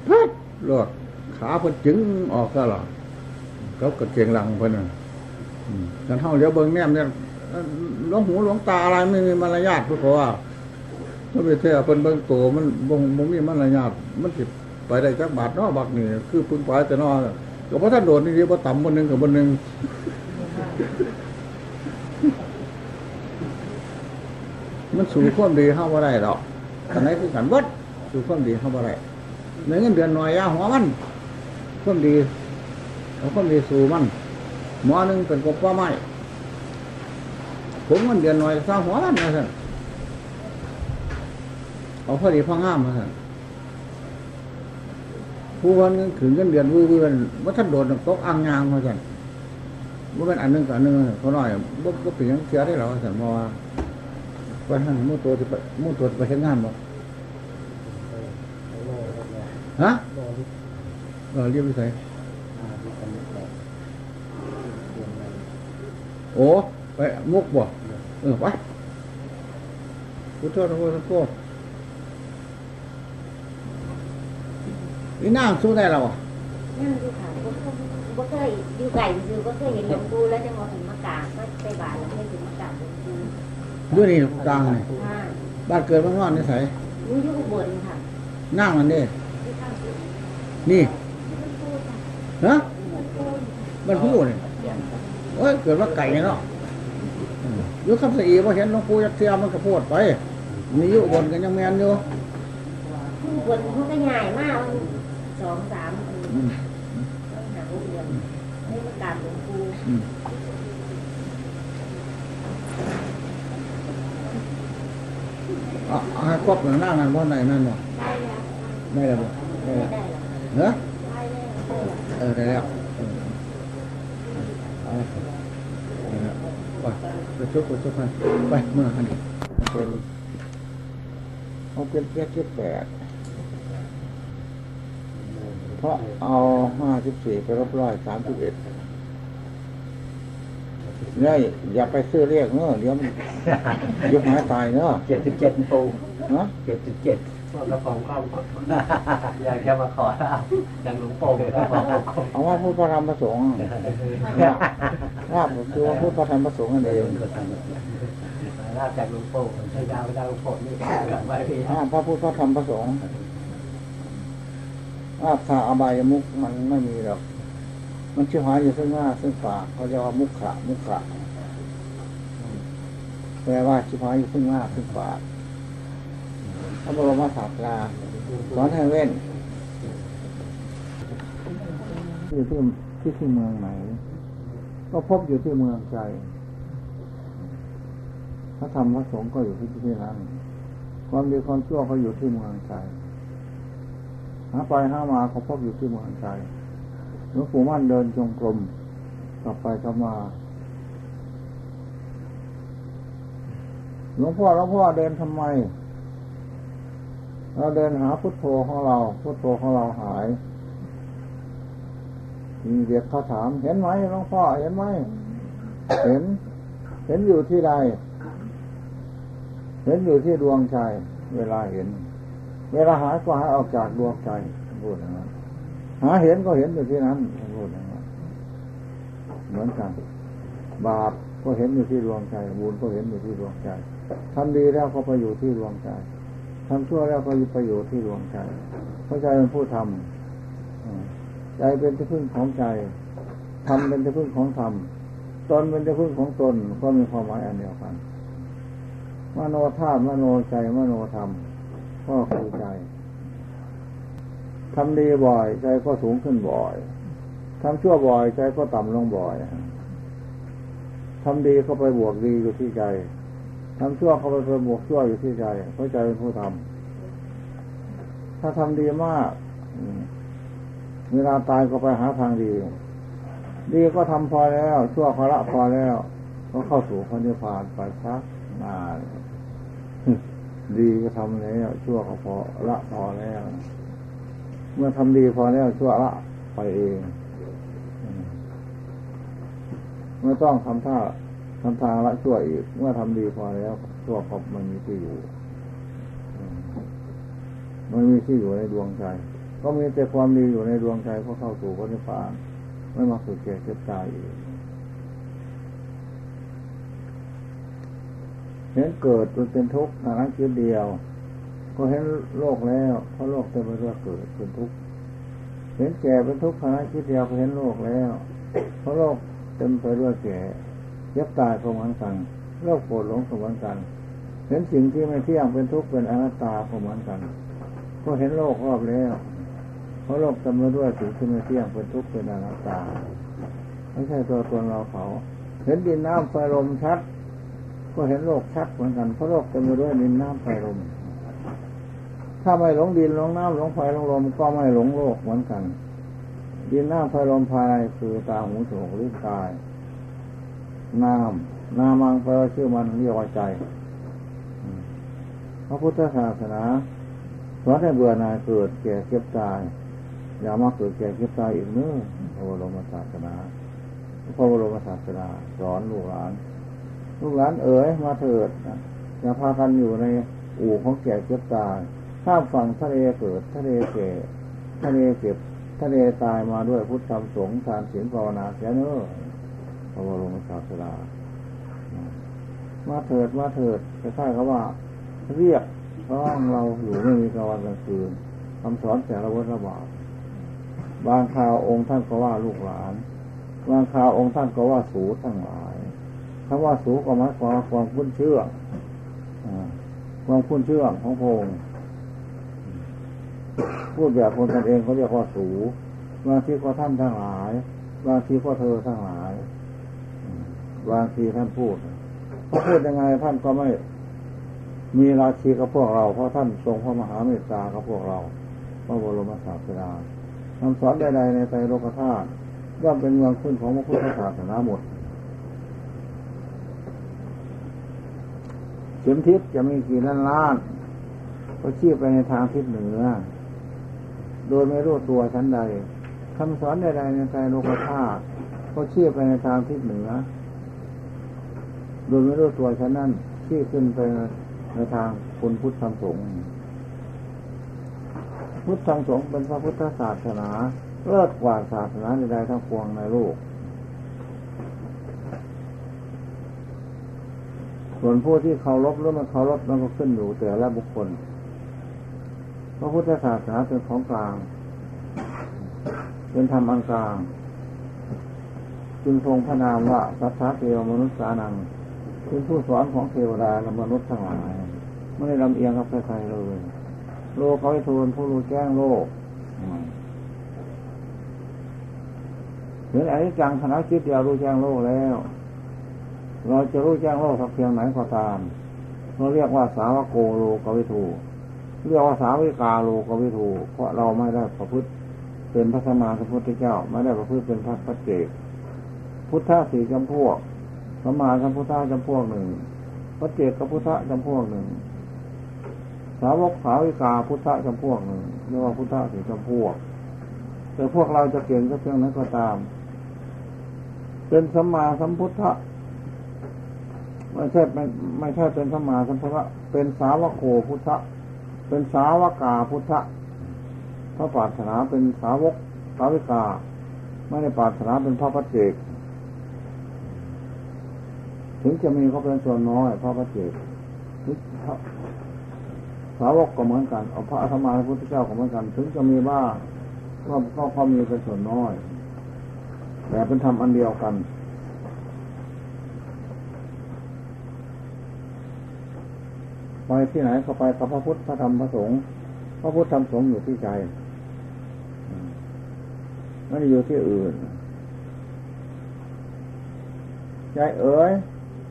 S1: พัดรถขาเพิ่นจึงออกซะหรอเขาก็เกียงหลังเพิ่นน่ะอืมกันเฮาเดี๋ยวเบิ่งแนมเนี่ยหลวงหูหลวงตาอะไรไม่มีมารยาทเพิ่นก็ว่ามันไปเท่เพิ่นเบิ่งโตมันบ่บ่มีมารยาทมันสิไปได้จักบาทเนาะบักนี่คือพึ่งไปแต่นอ เนาะก็บ่ทันโดดนี่เดียวบ่ต่ำบนหนึงกับบนหนึงมันสู่ความดีเข้าบ่ได้ดอกอันไหนคือกันวัดสู่ความดีเข้าบ่ได้ในเงินเดือนหน่อยยาหัวมันความดีเอาความดีสู่มันหมอหนึ่งเป็นกบป้าไม้ผมเงินเดือนหน่อยสร้างหัวมันนะท่านเอาพอดีพองามนะท่าน ผู้วันถึงเงินเดือนวื้วื้ว่าท่านโดดตกอ่างงางมาท่นว่าเป็นอันนึงกับอันนึงเขาหน่อยว่าว่าเป็นหยังเสียได้หรอท่นเพราว่าว่าท่านมู่ตัวจะไปมู่ตัวไปเห็นงานบ่ฮะเออเรียบไปใส่โอ้ไปมุกบ่เออไปพุทโธนะพุทโธ อีน้ำสู้ได้แล้วอะ
S5: นั่นคือค่ะบ่เคยบ่เคยอยู่ไก่คือบ่เคยเห็นหลวงปู่แล้วจังหวะถึงมากราบมาใส่บาตรแล้วไม่ถึงมากราบหลวงปู่
S1: ด้วยนี่กลางนี่
S5: ค่ะ
S1: บ้านเกิดบ้านนอนนี่ใส่
S5: หนูอยู่อุบลค่ะ
S1: นั่งมันนี่
S5: ที่ข้างสุด
S1: นี่
S5: หลวงปู่ค่ะ
S1: ฮะ
S5: หลวงปู่
S1: บ้านผู้นี่โอ้ยเกิดว่าไก่เนาะอืมอยุคำสีพอเห็นหลวงปู่ยักษ์เทียมมันก็พูดไปมีอยู่บนกันยังแมนอยู่
S5: อุบลเขาก็ใหญ่มากวัน สองสามปี
S1: อืม
S5: ต้องหาอุบลให้มากาบหลวงปู่
S1: อะให้ครบหนึ่งหน้านั่นว่าไหนนั่นบ่
S5: ได้แล้ว
S1: ได้แล้วบ่ได้
S5: ไม่
S1: แล้วเนอะเออได้แล้วไปไปชุบไปชุบไปไปเมื่อคันนี้เป็นเอาเป็นเจ็ดสิบแปด เพราะเอาห้าสิบสี่ไปลบร้อยสามสิบเอ็ดเนี่ยอย่าไปซื้อเรียกเนอะเดี๋ยวมันยุบหายตายเนอะ
S2: เจ็ดสิบเจ็ดปู
S1: นะ
S2: เจ็ดสิบเจ็ดพวกกระผมก็อยากจะมาขอลาบอย่างหลวงปู่ก็บอก
S1: เอาว่าพูดพระธรรมพระสงฆ์เนี่ยลาบก็คือว่าพูดพระธรรมพระสงฆ์นั่นเอง
S2: ลาบจากหลวงปู่ใช้ดาวดาวหลวงปู่นี่แบบไว้พี่
S1: อ้าวพระพุทธพระธรรมพระสงฆ์ อาถ้าอบายมุกมันไม่มีหรอก มันชื่อหายอยู่ซึ่งหน้าซึ่งปากเขาเรียกว่ามุขขะมุขขะแปลว่าชิบหายอยู่ซึ่งหน้าซึ่งปากพระบรมศาสดาสอนให้เว้นอยู่ที่ที่ที่เมืองไหน ก็พบอยู่ที่เมืองใจพระธรรมพระสงฆ์ก็อยู่ที่ที่นั้นความดีความชั่วก็อยู่ที่เมืองใจ หาไปหามาก็พบอยู่ที่เมืองใจหลวงปู่มั่นเดินจงกรมกลับไปกลับมาหลวงพ่อหลวงพ่อเดินทำไม เราเดินหาพุทโธของเรา พุทโธของเราหายมีเด็กเขาถาม เห็นไหมหลวงพ่อเห็นไหมเห็น เห็นอยู่ที่ใดเห็นอยู่ที่ดวงใจเวลาเห็น เวลาหายก็หายออกจากดวงใจพูดอย่างนั้นหาเห็นก็เห็นอยู่ที่นั้นพูดอย่างนั้นเหมือนกัน บาปก็เห็นอยู่ที่ดวงใจบุญก็เห็นอยู่ที่ดวงใจทำดีแล้วก็ไปอยู่ที่ดวงใจทำชั่วแล้วก็ไปอยู่ที่ดวงใจเพราะใจเป็นผู้ทำใจเป็นที่พึ่งของใจทำเป็นที่พึ่งของธรรมตนเป็นที่พึ่งของตนก็มีความหมายอันเดียวกันมโนธาตุมโนใจมโนธรรม ก็คือใจทำดีบ่อยใจก็สูงขึ้นบ่อยทำชั่วบ่อยใจก็ต่ำลงบ่อยทำดีเข้าไปบวกดีอยู่ที่ใจทำชั่วเข้าไปไปบวกชั่วอยู่ที่ใจเพราะใจเป็นผู้ทำถ้าทำดีมากเวลาตายก็ไปหาทางดี ดีก็ทำพอแล้ว ชั่วก็ละพอแล้ว ก็เข้าสู่พระนิพพานไปซักนาน ดีก็ทำแล้ว ชั่วก็พอละพอแล้ว เมื่อทำดีพอแล้วชั่วละไปเองเมื่อต้องทำท่าทำทางละชั่วอีก เมื่อทำดีพอแล้ว ชั่วก็มันมีที่อยู่มันมีที่อยู่ในดวงใจ ก็มีแต่ความดีอยู่ในดวงใจก็เข้าสู่พระนิพพาน ไม่มาสุดแก่เจ็บตายอีก เห็นเกิดมันเป็นทุกข์ทางนั้นคิดเดียว ก็เห็นโลกแล้วเพราะโลกเต็มไปด้วยเกิดเป็นทุกข์เห็นแก่เป็นทุกข์ทางนั้นคิดเดียวก็เห็นโลกแล้ว เพราะโลกเต็มไปด้วยแก่เจ็บตายก็เหมือนกันโลกโกรธหลงก็เหมือนกัน เห็นสิ่งที่ไม่เที่ยงเป็นทุกข์เป็นอนัตตาก็เหมือนกันก็เห็นโลกรอบแล้วเพราะโลกเต็มไปด้วยสิ่งที่ไม่เที่ยงเป็นทุกข์เป็นอนัตตาไม่ใช่ตัวตนเราเขา เห็นดินน้ำไฟลมชัด ก็เห็นโลกชัดเหมือนกันเพราะโลกเต็มไปด้วยดินน้ำไฟลมถ้าไม่หลงดินหลงน้ำหลงไฟหลงลมก็ไม่หลงโลกเหมือนกัน ดินน้ำไฟลมภายในคือตาหูจมูกลิ้นกายน้ำนามังแปลว่าชื่อมันเรียกว่าใจพระพุทธศาสนาสอนให้เบื่อหน่ายเกิดแก่เก็บตายอย่ามาเกิดแก่เก็บตายอีกเนื้อพระบรมศาสนาพระบรมศาสนาสอนลูกหลาน ลูกหลานเอ๋ยมาเถิดอย่าพากันอยู่ในอู่ของแก่เก็บตายข้ามฝั่งทะเลเกิดทะเลแก่ทะเลเจ็บทะเลตายมาด้วยพุทธธรรมสงฆ์ทานศีลภาวนาเสียเนื้อพระบรมศาสดามาเถิดมาเถิดคล้ายๆกับว่า เรียกเพราะเราอยู่ไม่มีกลางวันกลางคืนคำสอนแต่ละวัฏระบาดบางคราวองค์ท่านก็ว่าลูกหลาน บางคราวองค์ท่านก็ว่าสูทั้งหลาย คำว่าสูงก็หมายความความคุ้นเชื่อความคุ้นเชื่อของพงพูดแบบคนกันเองเขาเรียกว่าสูบางทีก็ท่านทั้งหลาย บางทีก็เธอทั้งหลาย บางทีท่านพูดเขาพูดยังไงท่านก็ไม่มีราชีกับพวกเรา เพราะท่านทรงพระมหาเมตตากับพวกเราพระบรมศาสดาคำสอนใดๆในใจโลกธาตุย่อมเป็นเมืองขึ้นของพระพุทธศาสนาหมดเข็มทิศจะมีกี่ล้านล้านก็ชี้ไปในทางทิศเหนือ โดยไม่รู้ตัวชั้นใดคำสอนใดๆในใจโลกธาตุก็ชี้ไปในทางทิศเหนือ โดยไม่รู้ตัวชั้นนั้นชี้ขึ้นไปในทางคุณพุทธธรรมสงฆ์พุทธธรรมสงฆ์เป็นพระพุทธศาสนาเลิศกว่าศาสนาใดๆทั้งปวงในโลก ส่วนผู้ที่เคารพหรือไม่เคารพมันก็ขึ้นอยู่แต่ละบุคคลพระพุทธศาสนาเป็นของกลาง เป็นธรรมอันกลาง จึงทรงพระนามว่าสัทธาเทวมนุษย์สานังเป็นผู้สอนของเทวดาและมนุษย์ทั้งหลายไม่ได้ลำเอียงกับใครๆเลย โลกเขาให้ทูลผู้รู้แจ้งโลกเห็นอนิจจังคณะคิดเดียวรู้แจ้งโลกแล้ว เราจะรู้แจ้งโลกสักเพียงไหนก็ตามเราเรียกว่าสาวโกโลกวิทูเรียกว่าสาวิกาโลกวิทูเพราะเราไม่ได้ประพฤติเป็นพระสมมาสัมพุทธเจ้า ไม่ได้ประพฤติเป็นพระพัจเจกพุทธะสี่จำพวกสมมาสัมพุทธะจำพวกหนึ่งพระเจกกับพุทธะจำพวกหนึ่ง สาวกสาวิกาพุทธะจำพวกหนึ่งเรียกว่าพุทธะสี่จำพวก แต่พวกเราจะเก่งก็เพียงนั้นก็ตาม เป็นสมมาสัมพุทธะ ไม่ใช่ไม่ไม่ใช่เป็นสมมาสัมพุทธะเป็นสาวโคพุทธะเป็นสาวกาพุทธะพระปรารถนาเป็นสาวกสาวิกา ไม่ได้ปรารถนาเป็นพระพัจเจก ถึงจะมีเขาเป็นส่วนน้อยพระพัจเจกสาวกก็เหมือนกันเอาพระธรรมาพุทธเจ้าก็เหมือนกัน ถึงจะมีบ้างก็ก็เขามีเป็นส่วนน้อย แต่เป็นธรรมอันเดียวกัน ไปที่ไหนก็ไปกับพระพุทธพระธรรมพระสงฆ์พระพุทธธรรมสงฆ์อยู่ที่ใจไม่ได้อยู่ที่อื่น ใจเอ๋ย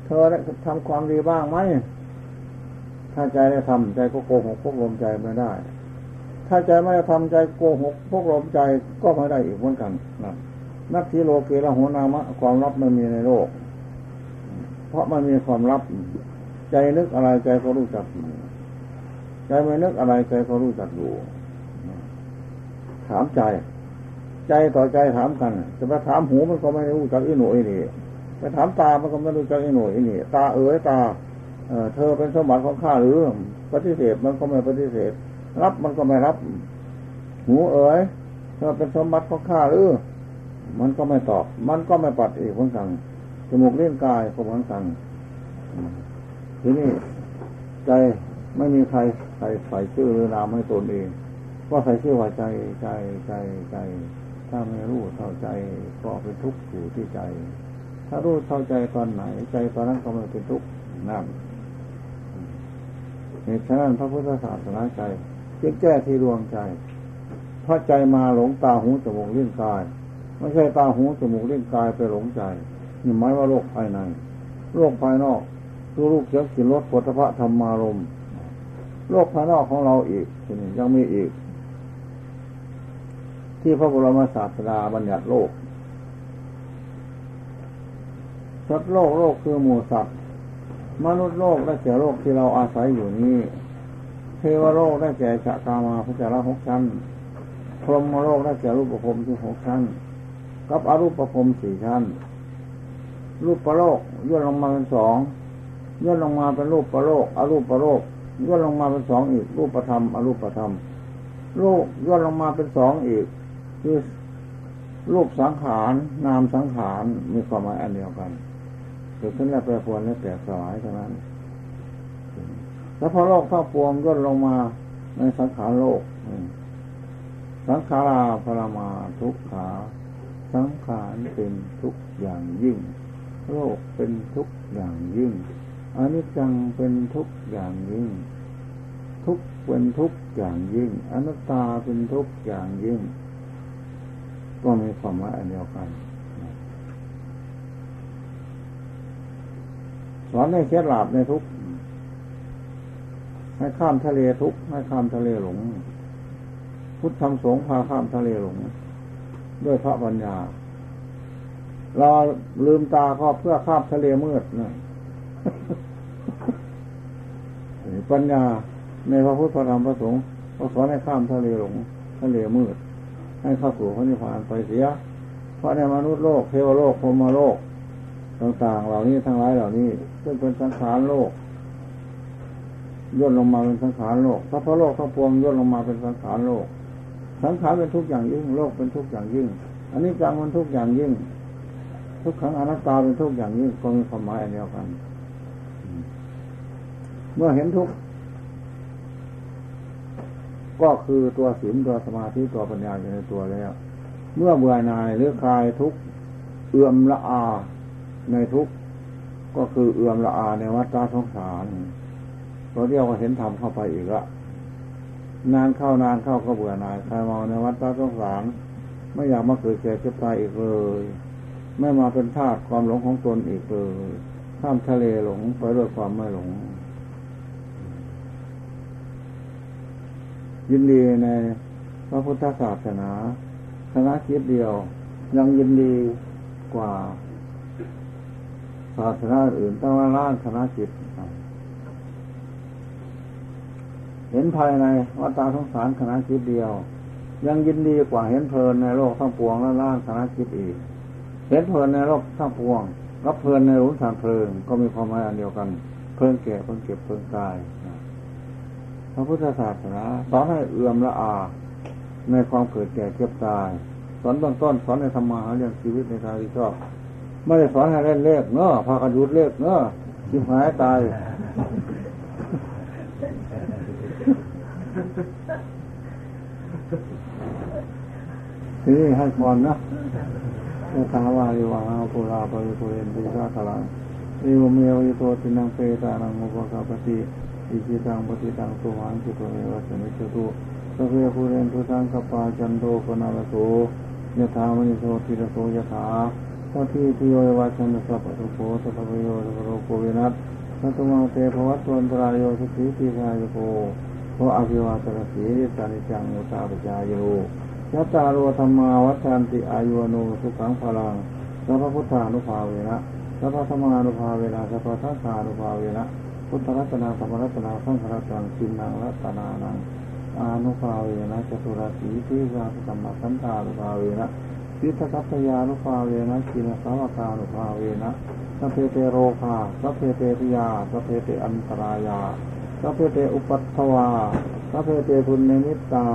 S1: เธอได้ทำความดีบ้างไหม ถ้าใจได้ทำใจก็โกหกพวกลมใจไม่ได้ ถ้าใจไม่ได้ทำใจโกหกพวกลมใจก็ไม่ได้อีกเหมือนกันนะนักทีโลเกละหัวนามะความลับไม่มีในโลก เพราะมันมีความลับ ใจนึกอะไรใจก็รู้จักอยู่ใจไม่นึกอะไรใจก็รู้จักอยู่ ถามใจ ใจต่อใจถามกันจะไปถามหูมันก็ไม่รู้จักอีหนูอีนี่ไปถามตามันก็ไม่รู้จักอีหนูอีนี่ ตาเอ๋ยตาเอเธอเป็นสมบัติของข้าหรือปฏิเสธมันก็ไม่ปฏิเสธ รับมันก็ไม่รับ หูเอ๋ยเธอเป็นสมบัติของข้าหรือมันก็ไม่ตอบ มันก็ไม่ปัดอีกเหมือนกันจมูกเลี้ยงกายก็เหมือนกัน ทีนี้ใจไม่มีใครใส่ใส่ชื่อหรือนามให้ตนเองก็ใส่ชื่อว่าใจใจใจใจ ถ้าไม่รู้เท่าใจก็เป็นทุกข์อยู่ที่ใจ ถ้ารู้เท่าใจตอนไหน ใจตอนนั้นก็ไม่เป็นทุกข์นั่นเหตุฉะนั้นพระพุทธศาสนาใจจึงแก้ที่ดวงใจพราะใจมาหลงตาหูจมูกเลี้ยงกาย ไม่ใช่ตาหูจมูกเลี้ยงกายไปหลงใจนี่หมายว่าโลกภายในโลกภายนอก รูปเสียงกลิ่นรสผลิตภัณฑ์ธรรมารมโลกภายนอกของเราอีกยังมีอีก ที่พระบรมศาสดาบัญญัติโลกสัตว์โลกโลกคือหมู่สัตว์ มนุษย์โลกได้แก่โลกที่เราอาศัยอยู่นี้เทวโลกได้แก่ชะกามาพระเจ้าหกชั้น พรหมโลกได้แก่รูปประพรมที่หกชั้น กับอรูปประพรมสี่ชั้น รูปประโลกย่นลงมาเป็นสอง ย่นลงมาเป็นรูปประโลกอรูปประโลกย่นลงมาเป็นสองอีก รูปประธรรมอรูปประธรรมรูปย่นลงมาเป็นสองอีก คือรูปสังขารนามสังขารมีความหมายอันเดียวกันเกิดขึ้นแล้วแปรปรวนและแตกสลายเท่านั้น แล้วพอโลกเข้าปวงย่นลงมาในสังขารโลก สังขาราพรามาทุกขา สังขารเป็นทุกอย่างยิ่ง โลกเป็นทุกอย่างยิ่ง อนิจจังเป็นทุกอย่างยิ่ง ทุกเป็นทุกอย่างยิ่ง อนัตตาเป็นทุกอย่างยิ่ง ก็มีความหมายอันเดียวกันสอนให้เคล็ดลับในทุกให้ข้ามทะเลทุกให้ข้ามทะเลหลง พุทธธรรมสงฆ์พาข้ามทะเลหลง ด้วยพระปัญญาเราลืมตาก็เพื่อข้ามทะเลมืดนะ ปัญญาในพระพุทธธรรมพระสงฆ์ก็สอนให้ข้ามทะเลหลงทะเลมืด ให้เข้าสู่พระนิพพานไปเสีย เพราะในมนุษย์โลกเทวโลกพรมโลก ต่างๆ เหล่านี้ทั้งหลายเหล่านี้ ซึ่งเป็นสังขารโลกย่นลงมาเป็นสังขารโลกถ้าพระโลกทั้งปวงย่นลงมาเป็นสังขารโลก สังขารเป็นทุกอย่างยิ่งโลกเป็นทุกอย่างยิ่ง อันนี้จังมันทุกอย่างยิ่ง ทุกขังอนัตตาเป็นทุกอย่างยิ่งก็มีความหมายอันเดียวกัน เมื่อเห็นทุกก็คือตัวศีลตัวสมาธิตัวปัญญาอยู่ในตัวแล้ว เมื่อเบื่อหน่ายหรือคลายทุกเอื่อมละอาในทุกก็คือเอื่อมละอาในวัฏฏะสงสารเราเรียกว่าเห็นธรรมเข้าไปอีกละนานเข้านานเข้าก็เบื่อหน่ายคลายเมาในวัฏฏะสงสารไม่อยากมาเกิดแก่เจ็บตายอีกเลย ไม่มาเป็นทาสความหลงของตนอีกเลยข้ามทะเลหลงไปด้วยความไม่หลง ยินดีในพระพุทธศาสนาคณะคิดเดียว ยังยินดีกว่าศาสนาอื่นต้องว่าล่างคณะจิตเห็นภายในวัตาสงสารคณะคิดเดียว ยังยินดีกว่าเห็นเพลินในโลกทั้งปวงและล่างคณะคิดอีก เห็นเพลินในโลกทั้งปวงรับเพลินในรุนสารเพลิงก็มีความหมายอันเดียวกัน เพลิงแก่เพลิงเก็บเพลิงตาย ระพุทธศาสนาสอนให้เอื่อมละอาในความเกิดแก่เก็บตายสอนเบื้องต้นสอนในธรรมะหาเรื่องชีวิตในทางที่ชอบ ไม่ได้สอนให้เล่นเลขเนอะพากันยุดเลขเนอะชิบหายตายนี้ให้พรนะเอตาวาริวาปุราปริปุเรนติสาคลังเอวเมวิโตตินังเปตานังมุปกาปติ อิจิตังปฏิตังตุหังสุตเมวัสมิจตุสเวปุเรนทุสังกปาจันโดปนาลโสยถามณิโสติรโสยถาสัพพิติโยวัชันสัพพทุโภสัพพโยสัพโรโกวินัสสัตุมาเตภวัตวันตรายโยสุขีติกายโกโออภิวาตรสีสานิจังมุตาปจายโยยัตาโรธรรมาวัฏันติอายุโนสุขังพลังสัพพพุทธานุภาเวนะสัพพธรรมานุภาเวนะสัพพทัสสานุภาเวนะ พุทธรัตนาธรรมรัตนาสังฆรัตนาจินนังรัตนานังอานุภาเวนะจตุราสีทิสาสัมมาสันตานุภาเวนะพิทกัตยานุภาเวนะกินสาวกานุภาเวนะสัพเพเตโรคาสัพเพเตปิยาสัพเพเตอันตรายาสัพเพเตอุปัตถวาสัพเพเตทุนเนมิตา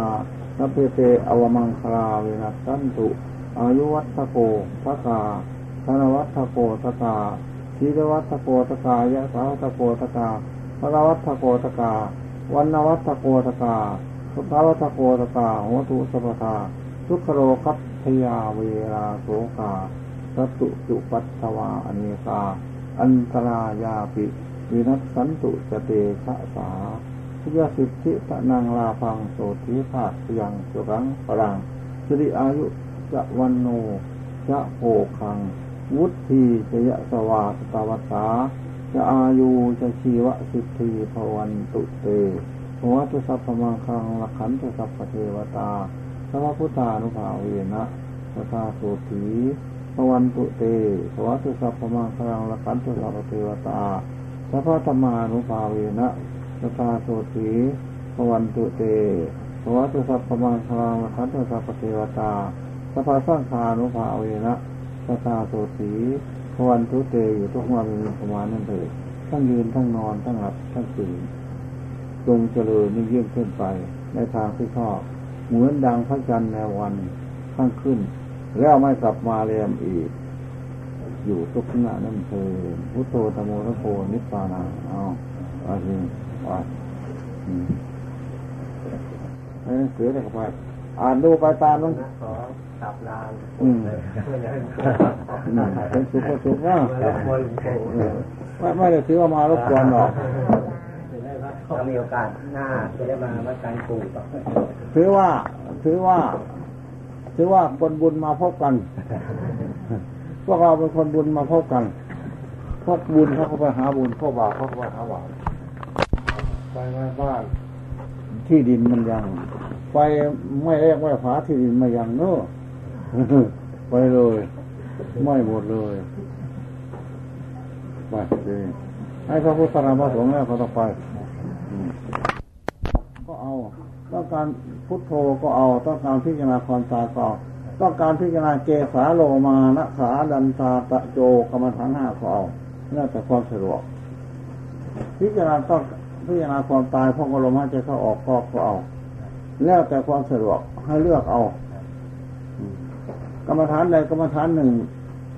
S1: สัพเพเตอวมังคลาเวนัสสันตุอายุวัตโกทกาธนวัตโกทกา ชีรวัตโกทกายะสาวัตโกทกาพระวัตโกทกาวันนวัตโกทกาสุภาวัตโกทกาโหตุสัพพทาทุกขโรคัตทยาเวราโสกาสัตุจุปัตถวาอเนกา อันตรายาปิ วินัสสันตุจเตชะสาทุยสิทธิตะนังลาพังโสธิภาคยังสุรังพลังสิริอายุจะวันโนจะโภคัง วุธีจะยะสวาสตาวัสาจะอายุจะชีวะสิทธิภวันตุเตหัวตุสัพพมังคังละขันตุสัพพเทวตาสัพพุทธานุภาเวนะสตาโสถีภวันตุเตหัวตุสัพพมังคังละขันตุสัพพเทวตาสัพพธรรมานุภาเวนะสตาโสถีภวันตุเตหัวตุสัพพมังคังละขันตุสัพพเทวตาสัพพสังฆานุภาเวนะ ตาโสถีภวันตุเตอยู่ทุกวันมีประมาณนั้นเถิดทั้งยืนทั้งนอนทั้งหลับทั้งตื่นจงเจริญยิ่งเยิ่ยงขึ้นไป ในทางที่ชอบเหมือนดังพระจันทร์ในวันข้างขึ้น แล้วไม่กลับมาเรียมอีก อยู่ทุกขณะนั่นเถิดพุทโธธรรมโมรโพนิพพานาเอาไปสิไปอืมไอ้หนังสืออะไรก็ไปอ่านดูไปตามนั้น
S2: นะขอตับลา
S1: อืม
S2: เลยเพื่อจะให้
S1: อืมเป็นสุขก็สุขนะ
S2: เมื่อรบกวนหลวงปู่
S1: เออไม่ไม่ได้ถือว่ามารบกวนหรอก
S2: จะได้พักผ่อนถ้ามีโอกาสหน้าจะได้มาวัดการปู่ต่อ
S1: ถือว่า ถือว่า ถือว่าคนบุญมาพบกัน พวกเราเป็นคนบุญมาพบกัน พวกบุญเขาก็ไปหาบุญพวกบาปเขาก็ไปหาบาปไปมาบ้านที่ดินมันยัง ไปไม่แรกไม่ฝาที่ดินมายังเนอะ ไปเลยไม่หมดเลยไปเลยให้พระพุทธธรรมพระสงฆ์แล้วเขาต้องไปก็เอา ต้องการพุทโธก็เอา ต้องการพิจารณาความตายก็เอาต้องการพิจารณาเกสาโลมานะขาดันตาตะโจกรรมฐานห้าก็เอาแล้วแต่ความสะดวก พิจารณาต้องพิจารณาความตายพองลมหายใจเข้าออกก็ก็เอา แล้วแต่ความสะดวกให้เลือกเอา กรรมฐานใดกรรมฐานหนึ่ง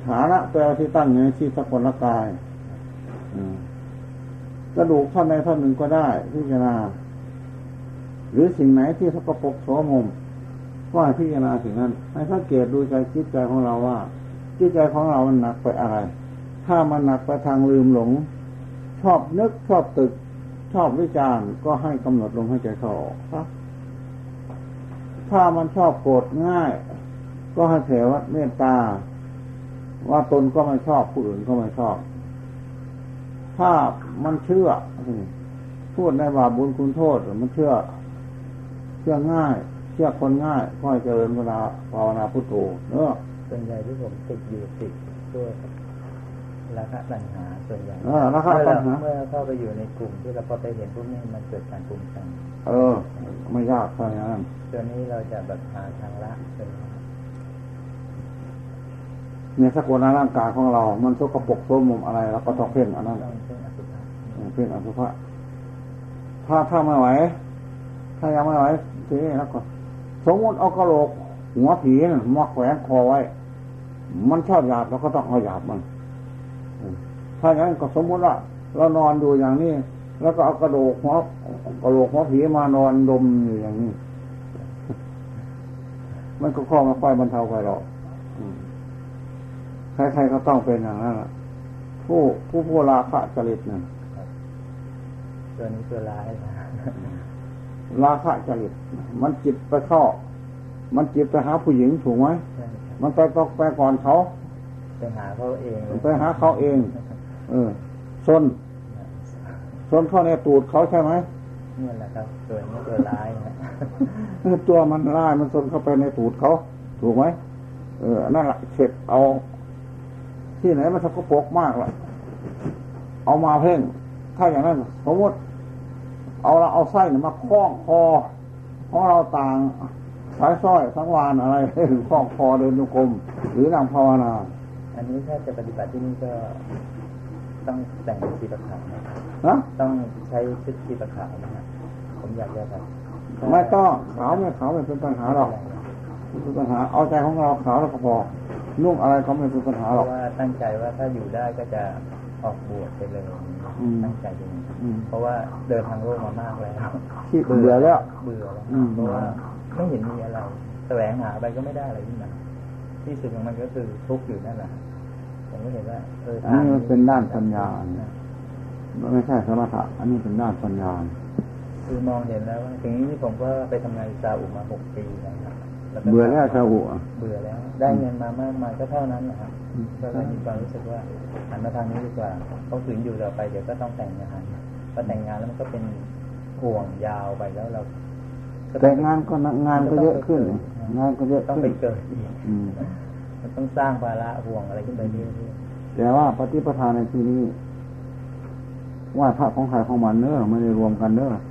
S1: ฐานะแปลว่าที่ตั้งอยู่ในที่สกลกายกระดูกท่อนใดท่อนหนึ่งก็ได้พิจารณา หรือสิ่งไหนที่สกปรกโสมมก็ให้พิจารณาสิ่งนั้น ให้สังเกตดูใจจิตใจของเราว่าจิตใจของเรามันหนักไปอะไร ถ้ามันหนักไปทางลืมหลง ชอบนึกชอบตึก ชอบวิจารณ์ก็ให้กำหนดลมให้ใจเข้าออกถ้ามันชอบโกรธง่าย ก็ให้แผ่ว่าเมตตา ว่าตนก็ไม่ชอบผู้อื่นก็ไม่ชอบ ถ้ามันเชื่อพูดในบาปบุญคุณโทษมันเชื่อ เชื่อง่าย เชื่อคนง่ายก็ให้เจริญภาวนาภาวนาพุทโธเนอะ
S2: ส่วนใหญ่ที่ผมติดอยู่ติดด้วยราคะตัณหาส่วนใหญ่
S1: เออราคาปัญหา
S2: เมื่อเข้าไปอยู่ในกลุ่มที่เราพอไปเห็นพวกนี้มันเกิดการปรุงแต่ง
S1: เออ ไม่ยากเท่านั้น
S2: ตัวนี้เราจะแบบหาทางละเป็น
S1: เนี่ยสกุลร่างกายของเรา มันสกปรกโสมมอะไรเราก็ต้องเพ่งอันนั้น
S2: เป็นอสุภะ
S1: เพ่งอสุภะถ้าถ้าไม่ไหว ถ้ายังไม่ไหวทีนี้แล้วก็สมมติเอากระโหลก หัวผีน่ะมาแขวนคอไว้ มันชอบหยาบเราก็ต้องเอาหยาบมัน ถ้าอย่างนั้นก็สมมติว่าเรานอนอยู่อย่างนี้ แล้วก็เอากระโหลกหัวกระโหลกหัวผีมานอนดมอยู่อย่างนี้ มันก็ข้อมาค่อยบรรเทาไปหรอก ใครๆก็ต้องเป็นอย่างนั้นล่ะผู้ผู้ผู้ราคะจริตนั่น
S2: ตัวนี้ตัวร้ายนะ
S1: ราคะจริต มันจิตไปเข้ามันจิตไปหาผู้หญิงถูกไหม
S2: ใช่ครับ
S1: มันไปตกไปก่อนเขา
S2: ไปหาเขาเองเลย
S1: ไปหาเขาเอง เออซนซนเข้าในตูดเขาใช่ไหม
S2: นี่แหละครับตัวนี้ตัวร้ายนะ
S1: ตัวมันร้ายมันซนเข้าไปในตูดเขา ถูกไหมเออนั่นแหละเข็ดเอา ที่ไหนมันสกปรกมากล่ะ เอามาเพ่ง ถ้าอย่างนั้นสมมติเอาเราเอาไส้เนี่ยมาคล้องคอของเราต่างสายสร้อยสังวานอะไรหรือคล้องคอเดินโยกรมหรือนั่งภาวนา
S2: อันนี้ถ้าจะปฏิบัติที่นี่ก็ต้องแต่งชีประขาวนะครับ
S1: นะ
S2: ต้องใช้ชุดชีประขาวนะฮะผมอยากจะแบบ
S1: ไม่ต้องขาวไม่ขาวไม่เป็นปัญหาหรอกไม่เป็นปัญหาเอาใจของเราขาวแล้วก็พอ นุ่งอะไรก็ไม่เป็นปัญหา
S2: เพ
S1: หรอก
S2: ราะว่าตั้งใจว่าถ้าอยู่ได้ก็จะออกบวชไปเลย
S1: อืม
S2: ตั้งใจจริง
S1: อืม
S2: เพราะว่าเดินทางโลกมามากแล้ว
S1: ที่เบื่อแล้ว
S2: เบื่อแล้ว
S1: อืม
S2: เพราะว่าไม่เห็นมีอะไรแสวงหาไปก็ไม่ได้อะไรที่ไหนที่สุดของมันก็คือทุกข์อยู่นั่นแหละผมก็เห็นว่าเออ
S1: อันนี้มันเป็นด้านปัญญาไม่ใช่สมถะอันนี้เป็นด้านปัญญา
S2: คือมองเห็นแล้วว่าถึงนี้ผมก็ไปทำงานซาอุมาหกปีนะครับก็
S1: เบื่อแล้วชาวอุอะ
S2: เบื่อแล้ว ได้เงินมามากมายก็เท่านั้นแหละครับ
S1: อืม
S2: ก็เลยมีความรู้สึกว่าหันมาทางนี้ดีกว่าเพราะขืนอยู่ต่อไปเดี๋ยวก็ต้องแต่งงานพอแต่งงานแล้วมันก็เป็นห่วงยาวไปแล้วเราก็
S1: แต่งานก็งานก็เยอะขึ้น งานก็เยอะ
S2: ต้อง
S1: ขึ้
S2: ไป
S1: น
S2: เกิดอีก
S1: อืม
S2: มันต้องสร้างภาระห่วงอะไรขึ้นไปเรื่อย
S1: แต่ว่าปฏิปทานในที่นี้ไหว่าพระของใครของมันเนอะไม่ได้รวมกันเนอะ
S2: ๆครับ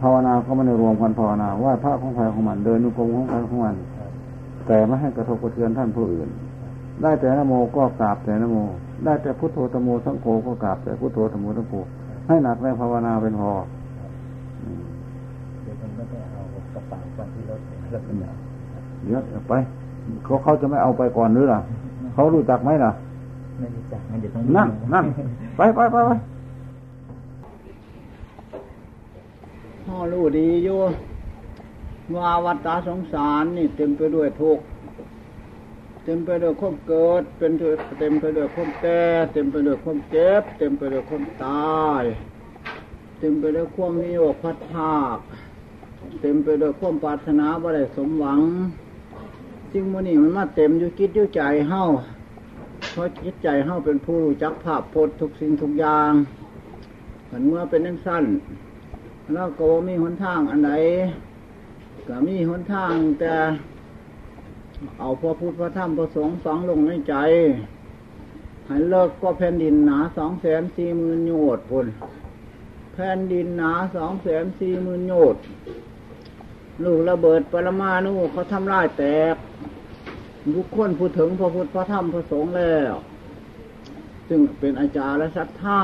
S1: ภาวนาก็ไม่ได้รวมกันภาวนาไหว่าพระของใครของมันเดินนุกรมของใครของมัน
S2: ครับ
S1: แต่ไม่ให้กระทบกระเทือนท่านผู้อื่น ได้แต่นโมก็กราบแต่นโม ได้แต่พุทโธธรรมโมทั้งโฆก็กราบแต่พุทโธธรรมโมทั้งโฆให้หนักในภาวนาเป็นพออืม
S2: เดี๋ยวผมก็ไปเอากระเป๋าก่อนที่รถแล้วก็เอา
S1: เดี๋ยวเอาไปเขาเขาจะไม่เอาไปก่อนหรือล่ะเขารู้จักไหมล่ะ
S2: ไม่รู้จักงั้นเดี๋ยวต้อง
S1: นั่นนั่นไปไปไปไป
S6: พ่อรู้ดีอยู่ว่าวัฏสงสารนี่เต็มไปด้วยทุกข์เต็มไปด้วยความเกิด เป็นเต็มไปด้วยความแก่เต็มไปด้วยความเจ็บ เต็มไปด้วยความตาย เต็มไปด้วยความนิยคพัดภาคเต็มไปด้วยความปรารถนาบ่ได้สมหวังสิ่งมันนี่มันมาเต็มอยู่คิดอยู่ใจเฮาเพราะคิดใจเฮาเป็นผู้รู้จักภาพพจน์ทุกสิ่งทุกอย่างเหมือนเมื่อเป็นนังสั้น แล้วก็มีหนทางอันใดก็มีหนทางแต่เอาพระพุทธพระธรรมพระสงฆ์ฝังลงในใจให้เลิกก็แผ่นดินหนาสองแสนสี่หมื่นโยชน์พุ่นแผ่นดินหนาสองแสนสี่หมื่นโยชน์ลูกระเบิดปรมาณูเขาทำลายแตกบุคคลพูดถึงพระพุทธพระธรรมพระสงฆ์แล้ว ซึ่งเป็นอาจารย์และศรัทธา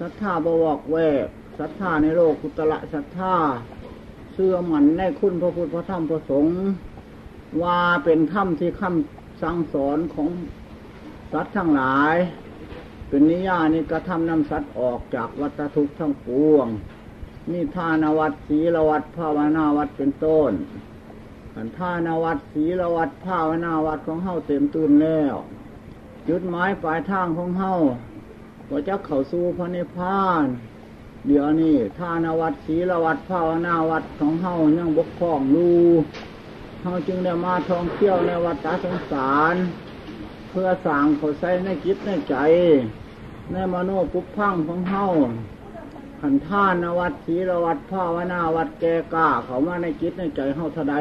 S6: ศรัทธาบวกแวก ศรัทธาในโลกกุตละศรัทธาเสื่อมันในคุณพระพุทธพระธรรมพระสงฆ์ว่าเป็นธรรมที่คำสั่งสอนของสัตว์ทั้งหลาย เป็นนิยานิกระทำนำสัตว์ออกจากวัฏทุกข์ทั้งปวงมีทานวัดศีลวัดภาวนาวัดเป็นต้นอันทานวัดศีลวัดภาวนาวัดของเฮาเต็มตื่นแล้วจุดหมายปลายทางของเฮาก็จะเข้าสู่พระนิพพาน เดี๋ยวนี้ทานวัดศีลวัดภาวนาวัดของเฮายังบกพร่องอยู่เฮาจึงได้มาท่องเที่ยวในวัดตาสงสาร เพื่อสั่งเขาใส่ในจิตในใจ ในมโนปุพพังของเฮาขันท่านวัดศีลวัดภาวนาวัดแกกล้าเขามาในจิตในใจเฮาเท่าใด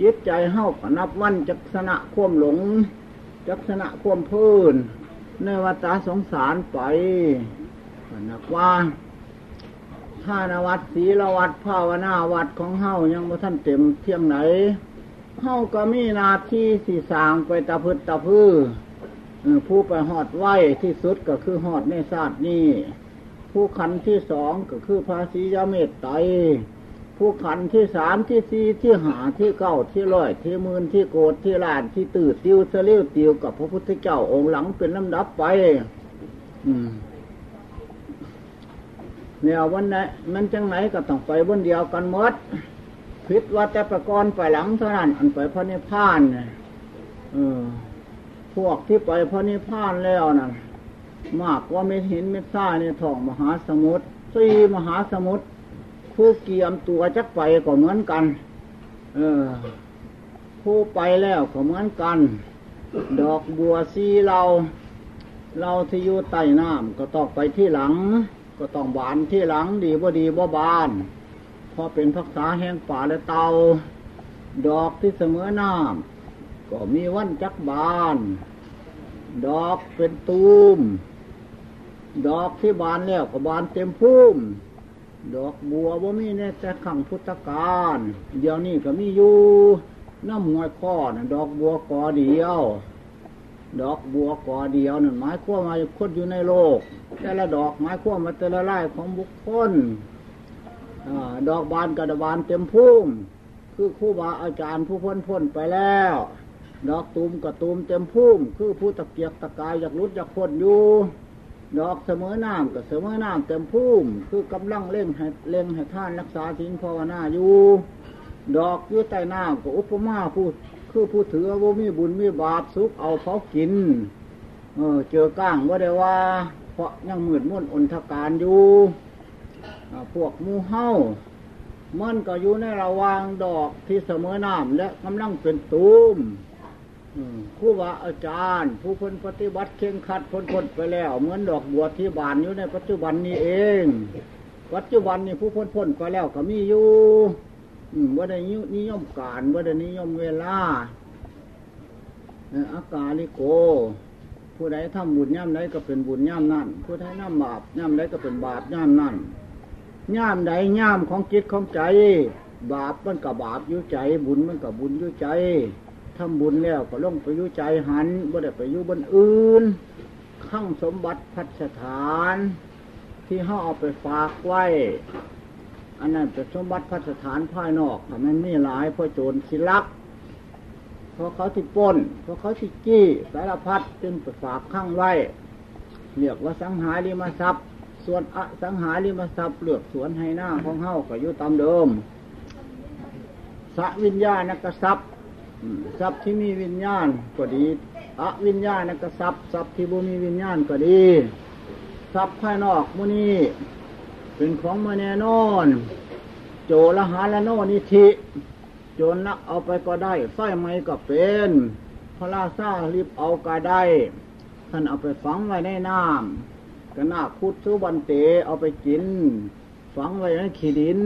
S6: จิตใจเฮาก็นับวันจักษณะควมหลง จักษณะควมพื้นในวัฏฏะสงสารไปนักว่า ท่านวัดศีลวัดภาวนาวัดของเฮายังบ่ท่านเต็มเที่ยงไหนเฮาก็มีหนาที่สีสางไปตะพืดตะพื้อผู้ไปหอดไหวที่สุดก็คือหอดในศาสตร์นี้ผู้ขันที่สองก็คือภาษียาเมตไตผู้ขันที่สามที่สี่ที่หาที่เก้าที่ร้อยที่หมื่นที่โกดที่ล้านที่ตืดติวเสลียวติวกับพระพุทธเจ้าองค์หลังเป็นลำดับไป อืม เนี่ยวันไหนมันจังไหนก็ต้องไปบนเดียวกันหมดพิษว่าแต่ประกรณ์ไปหลังเท่านั้นอันไปพระนิพพานเนี่ยเออ พวกที่ไปพระนิพพานแล้วนั่นมากกว่าเม็ดหินเม็ดทรายในท้องมหาสมุทรสี่มหาสมุทรผู้เกียมตัวจักไปก็เหมือนกัน เออ ผู้ไปแล้วก็เหมือนกัน ดอกบัวสีเรา เราที่อยู่ใต้น้ำก็ต้องไปที่หลัง ก็ต้องบานที่หลังดีบ่ดีบ่บานเพราะเป็นพักษาแห่งป่าและเตา ดอกที่เสมอน้ำก็มีวันจักบาน ดอกเป็นตูม ดอกที่บานแล้วก็บานเต็มพุ่ม ดอกบัวบ่ามีในแต่ขังพุทธกาลเดี๋ยวนี้ก็มีอยู่น้ำมวยข้อนะดอกบัวกอเดียว ดอกบัวกอเดียวนั่นหมายควมว่าคนอยู่ในโลก แต่ละดอกหมายควมว่าแต่ละไร่ของบุคคลอดอกบานกระบานเต็มพุ่มคือครูบาอาจารย์ผู้พ้นพ้นไปแล้ว ดอกตูมกระตูมเต็มพุ่มคือผู้ตะเกียกตะกายอยากรุดอยากพ้นอยู่ดอกเสมอน้ำกับเสมอน้ำเต็มพุ่มคือกำลังเล่งให้เล่งให้ท่านรักษาทิ้งภาวนาอยู่ ดอกอยู่ใต้น้ำก็อุปมาผู้ คือผู้ถือว่ามีบุญมีบาปสุกเอาเขากิน เออ เจอก้างว่าได้ว่า เพราะยังมืดมุ่นอนทการอยู่พวกมูเฮ้ามันก็อยู่ในระวางดอกที่เสมอน้ำและกำลังเป็นตูมครูบาอาจารย์ ผู้คนปฏิบัติเข่งขัดพ้นพ้นไปแล้ว เหมือนดอกบัวที่บานอยู่ในปัจจุบันนี้เอง ปัจจุบันนี้ผู้พ้นพ้นไปแล้วก็มีอยู่ ว่าได้นิยมการว่าได้นิยมเวลาอากาลิโก ผู้ใดทำบุญย่ำใดก็เป็นบุญย่ำนั่น ผู้ใดทำบาปย่ำใดก็เป็นบาปย่ำนั่นย่ำใดย่ำของจิตของใจ บาปมันกับบาปยู่ใจ บุญมันกับบุญยู่ใจทำบุญแล้วก็ลงไปยุ่ใจหันบ่ได้ไปยุ่บนอื่นข้างสมบัติพัฒฐาน ที่เขาเอาไปฝากไว้ อันนั้นเป็นสมบัติพัฒฐานภายนอกถ้ามันมีหลายพราะโจรสิลักเพราะเขาที่ป้นเพราะเขาที่จี้สารพัดจึงฝากข้างไว้เรียกว่าสังหาริมทรัพย์ ส่วนอสังหาริมทรัพย์เลือกสวนให้หน้าของเฮาก็อยู่ตามเดิมสวิญญาณกทรัพย์ทรัพย์ที่มีวิญญาณก็ดีอวิญญาณกทรัพย์ทรัพย์ที่บ่มีวิญญาณก็ดีทรัพย์ภายนอกมุนี้ เป็นของมาแน่นอน โจรหาละโนนิธิโจรนักเอาไปก็ได้ไฟไม้ก็เป็นพระราชารีบเอาก็ได้ท่านเอาไปฝังไว้ในน้ำก็นาคพุทธสุบันเตเอาไปกิน ฝังไว้ในขีดิน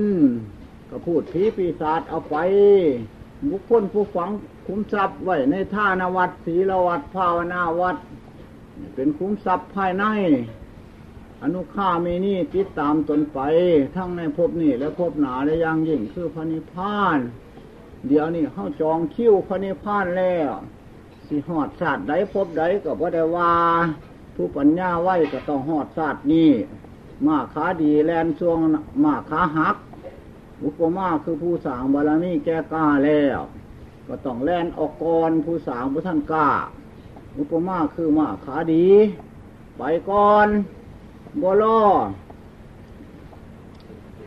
S6: ก็พูดผีปีศาจเอาไปบุคคลผู้ฝังคุ้มทรัพย์ไว้ในท่านวัดศีลวัดภาวนาวัด เป็นคุ้มทรัพย์ภายใน อนุข้ามีนี่ติดตามตนไป ทั้งในภพนี้และภพหนาและยังยิ่งคือพระนิพพาน เดี๋ยวนี้เข้าจองคิวพระนิพพานแล้ว สิหอดศาสตร์ใดภพใดก็บ่ได้ว่า ผู้ปัญญาไหวก็ต้องหอดศาสตร์นี้มาขาดีแลนช่วงมาขาหัก อุปมาคือผู้สางบารมีแก่กล้าแล้ว ก็ต้องแลนออกก่อนผู้สางผู้ท่านกล้า อุปมาคือมาขาดี ไปก่อน บลอ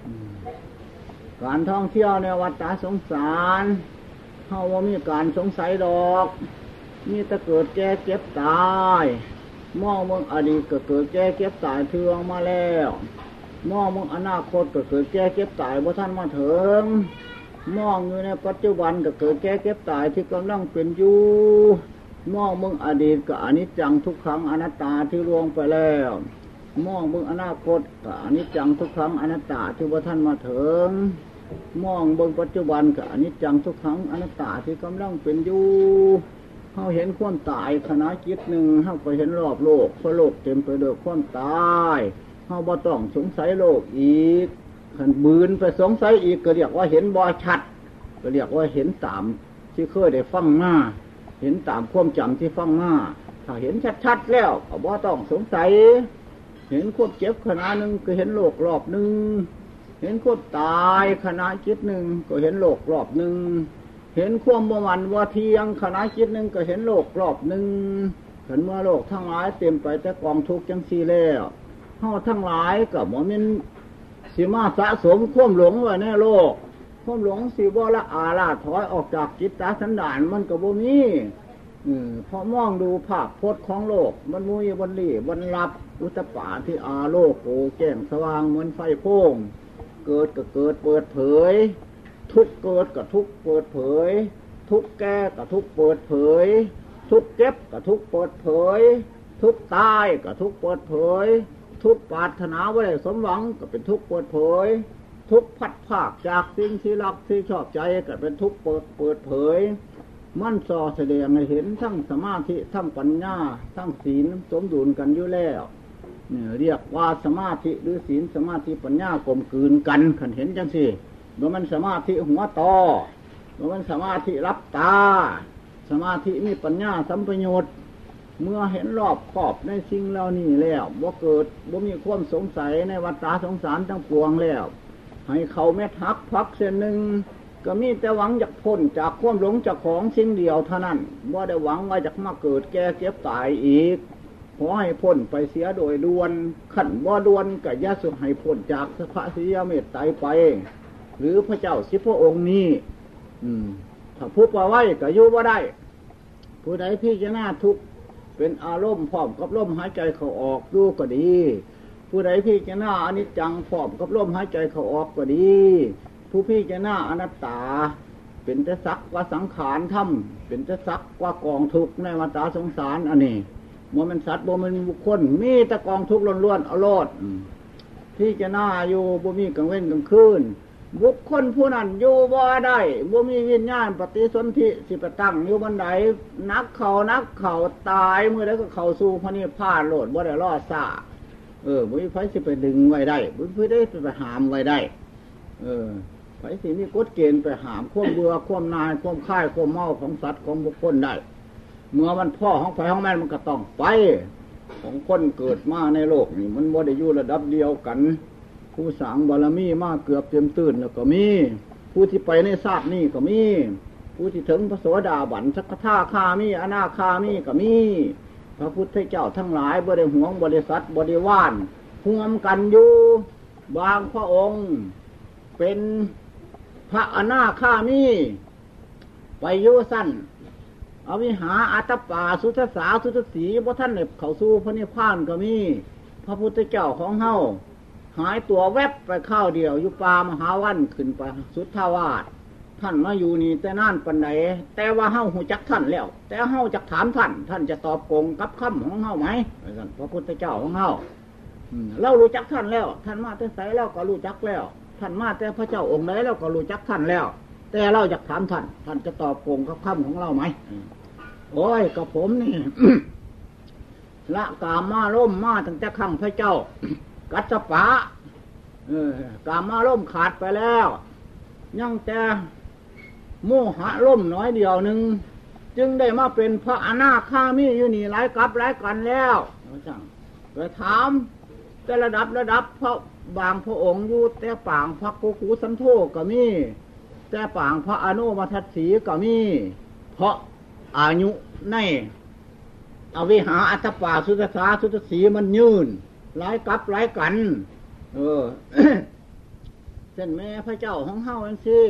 S6: อืมการท่องเที่ยวในวัดตาสงสารเฮาว่ามีการสงสัยดอก มีแต่เกิดแก่เก็บตายมองมืองอดีตก็เกิดแก่เก็บตายเทืองมาแล้วมองมึงอนาคตก็เกิดแก่เก็บตายว่าท่านมาถึงมองอยู่ในปัจจุบันก็เกิดแก่เก็บตายที่กำลังเป็นอยู่มองมึงอดีตก็อนิจจังทุกครั้งอนัตตาที่ล่วงไปแล้ว มองมึงอนาคตก็อนิจจังทุกครั้งอนัตตาที่ว่าท่านมาถึงมองเบิ่งปัจจุบันก็อนิจจังทุกครั้งอนัตตาที่กำลังเป็นอยู่เขาเห็นความตายขณะจิตหนึ่งเขาก็เห็นรอบโลกเพราะโลกเต็มไปด้วยความตายเขาบ่ต้องสงสัยโลกอีกขันบืนไปสงสัยอีกก็เรียกว่าเห็นบ่ชัด ก็เรียกว่าเห็นตามที่เคยได้ฟังมาเห็นตามความจำที่ฟังมาถ้าเห็นชัดๆแล้วก็บ่ต้องสงสัย เห็นความเจ็บขณะหนึ่งก็เห็นโลกรอบหนึ่งเห็นความตายขณะจิตหนึ่งก็เห็นโลกรอบหนึ่งเห็นความประมันว่าเทียงขณะจิตหนึ่งก็เห็นโลกรอบหนึ่งเห็นเมื่อโลกทั้งหลายเต็มไปแต่กองทุกข์จังสีแล้วเฮาทั้งหลายกับหมอมินสิมาสะสมความหลงไว้ในโลกความหลงสิบ่ละอาลาถอยออกจากจิตตาสันดานมันก็บ่มี พอมองดูภาพพจน์ของโลก มันมุยวันลีวันรับอุตตปาที่อาโลกโกแจ้งสว่างเหมือนไฟโพงเกิดก็เกิดเปิดเผย ทุกเกิดกับทุกเปิดเผย ทุกแก่กับทุกเปิดเผย ทุกเจ็บกับทุกเปิดเผย ทุกตายกับทุกเปิดเผย ทุกปรารถนาไว้สมหวังก็เป็นทุกเปิดเผย ทุกพัดภาคจากสิ่งที่รักที่ชอบใจก็เป็นทุกเปิดเปิดเผย มันสอแสดงให้เห็นทั้งสมาธิทั้งปัญญา ทั้งศีลสมดุลกันอยู่แล้วเนี่ยเรียกว่าสมาธิหรือศีลสมาธิปัญญากลมกลืนกันขันเห็นจังสิเมื่อมันสมาธิหัวต่อเมื่อมันสมาธิรับตา สมาธิมีปัญญาสัมปยุตเมื่อเห็นรอบขอบในสิ่งเหล่านี้แล้วว่าเกิดว่ามีความสงสัยในวัฏสงสารทั้งปวงแล้ว ให้เขาเม็ดหักพักเส้นหนึ่ง ก็มีแต่หวังจากพ้นจากความหลงจากของสิ่งเดียวเท่านั้นว่าได้หวังว่าจะมาเกิดแก่เก็บตายอีกขอให้พ้นไปเสียโดยด่วนขันว่าด่วนกับยาสุให้พ้นจากสภาสียเมตไตไป หรือพระเจ้าสิพระองค์นี้ อืม ถ้าพูดว่าไว้ก็ยู่ว่าได้ ผู้ใดพี่จะน้าทุกเป็นอารมณ์พร้อมกับลมหายใจเขาออกดูก็ดี ผู้ใดพี่จะน้าอนิจจังพร้อมกับลมหายใจเขาออกก็ดี ผู้พี่จะหน้าอนัตตา เป็นแต่สักว่าสังขารทำเป็นแต่สักว่ากองทุกข์ในวัฏสงสารอันนี้มันเป็นสัตว์บ่มันบุคคลมีแต่กองทุกข์ล้วนๆเอาโลดพี่จะหน้าอยู่บ่มีกลางเว้นกลางคืนบุคคลผู้นั้นอยู่บ่ได้บ่มีวิญญาณปฏิสนธิสิไปตั้งอยู่บันไดนักเขานักเขาตายเมื่อใดก็เขาสู่พระนิพพานโลดบ่ได้รอดซาเออบ่มีไฟสิไปดึงไว้ได้บ่มีไฟได้ไปหามไว้ได้ เออ ไฟสิมีกฎเกณฑ์ไปหามควมเบื่อควมนายควมค่ายควมเมาของสัตว์ของบุคคลได้ เมื่อมันพ่อของไฟของแม่มันก็ต้องไป ของคนเกิดมาในโลกนี่มันบ่ได้อยู่ระดับเดียวกัน ผู้สางบารมีมากเกือบเต็มตื่นแล้วก็มี ผู้ที่ไปในศาสตร์นี่ก็มี ผู้ที่ถึงพระโสดาบันสักท่าคามีอนาคามีก็มี พระพุทธเจ้าทั้งหลายบริหวงบริษัทบริวารห่วมกันอยู่บางพระองค์เป็น พระอนาคามีไปอยู่สั้นอวิหาอัตปาสุทธสาสุทธสีพระท่านเนี่ยเขาสู้พระนิพพานก็มี พระพุทธเจ้าของเฮาหายตัวแวบไปข้าวเดียวอยู่ป่ามหาวันขึ้นไปสุทธาวาสท่านมาอยู่นี่แต่นั่นปันไหนแต่ว่าเฮาหูจักท่านแล้ว แต่เฮาจักถามท่าน ท่านจะตอบโกงกับคำของเฮาไหมพระพุทธเจ้าของเฮาเรารู้จักท่านแล้ว ท่านมาแต่ไสแล้วก็รู้จักแล้ว ท่านมาแต่พระเจ้าองค์ไหนแล้วก็รู้จักท่านแล้ว แต่เราอยากถามท่าน ท่านจะตอบโกงกับคำของเราไหมโอ้ยกับผมนี่ละกามาล่มมาตั้งแต่ครั้งพระเจ้า กัจจปะเออกามาล่มขาดไปแล้ว ยังแต่โมหะล่มน้อยเดียวหนึ่งจึงได้มาเป็นพระอนาคามีอยู่นี่หลายกับหลายกันแล้วจังไปถามแต่ระดับระดับพระ บางพระองค์อยู่แต่ปางพระโกคูสันโธก็มีแต่ปางพระอนุมาทัศสีก็มีเพราะอายุในอวิหาอัตปาสุตสาสุตสีมันยืนหลายกับหลายกัน เออเส้นแม่พระเจ้าของเฮาอันสิ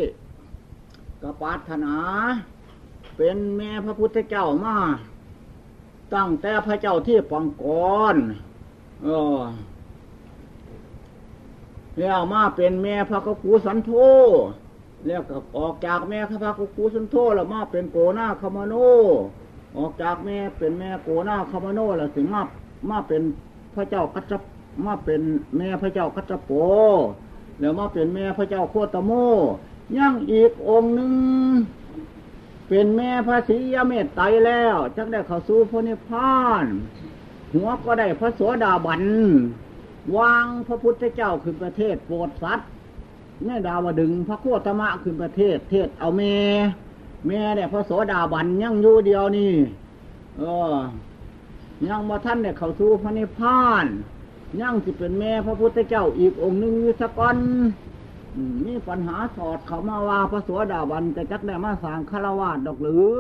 S6: กระปาถนา เป็นแม่พระพุทธเจ้ามา ตั้งแต่พระเจ้าที่ปังกรเออ แล้วมาเป็นแม่พระกกูสันโธแล้วก็ออกจากแม่พระกกูสันโธแล้วมาเป็นโกนาคามโน ออกจากแม่เป็นแม่โกนาคามโนแล้วถึงมามาเป็นพระเจ้ากัจจมาเป็นแม่พระเจ้ากัจจโปแล้วมาเป็นแม่พระเจ้าโคตโมยังอีกองหนึ่งเป็นแม่พระศรียเมตไตรแล้วจักได้เข้าสู่พระนิพพาน หัวก็ได้พระโสดาบัน วางพระพุทธเจ้าขึ้นประเทศโปรดสัตว์แม่ดาวดึงพระโคตมะขึ้นประเทศ เทศเอาเมแม่เนี่ยพระโสดาบันยังอยู่เดียวนี่เออ ยังมาท่านเนี่ยเขาสู่พระนิพพานยังสิเป็นแม่พระพุทธเจ้าอีกองค์หนึ่งอยู่สักอนมีปัญหาสอดเขามาว่าพระโสดาบันจะจักได้มาสร้างคาวาสดอกหรือ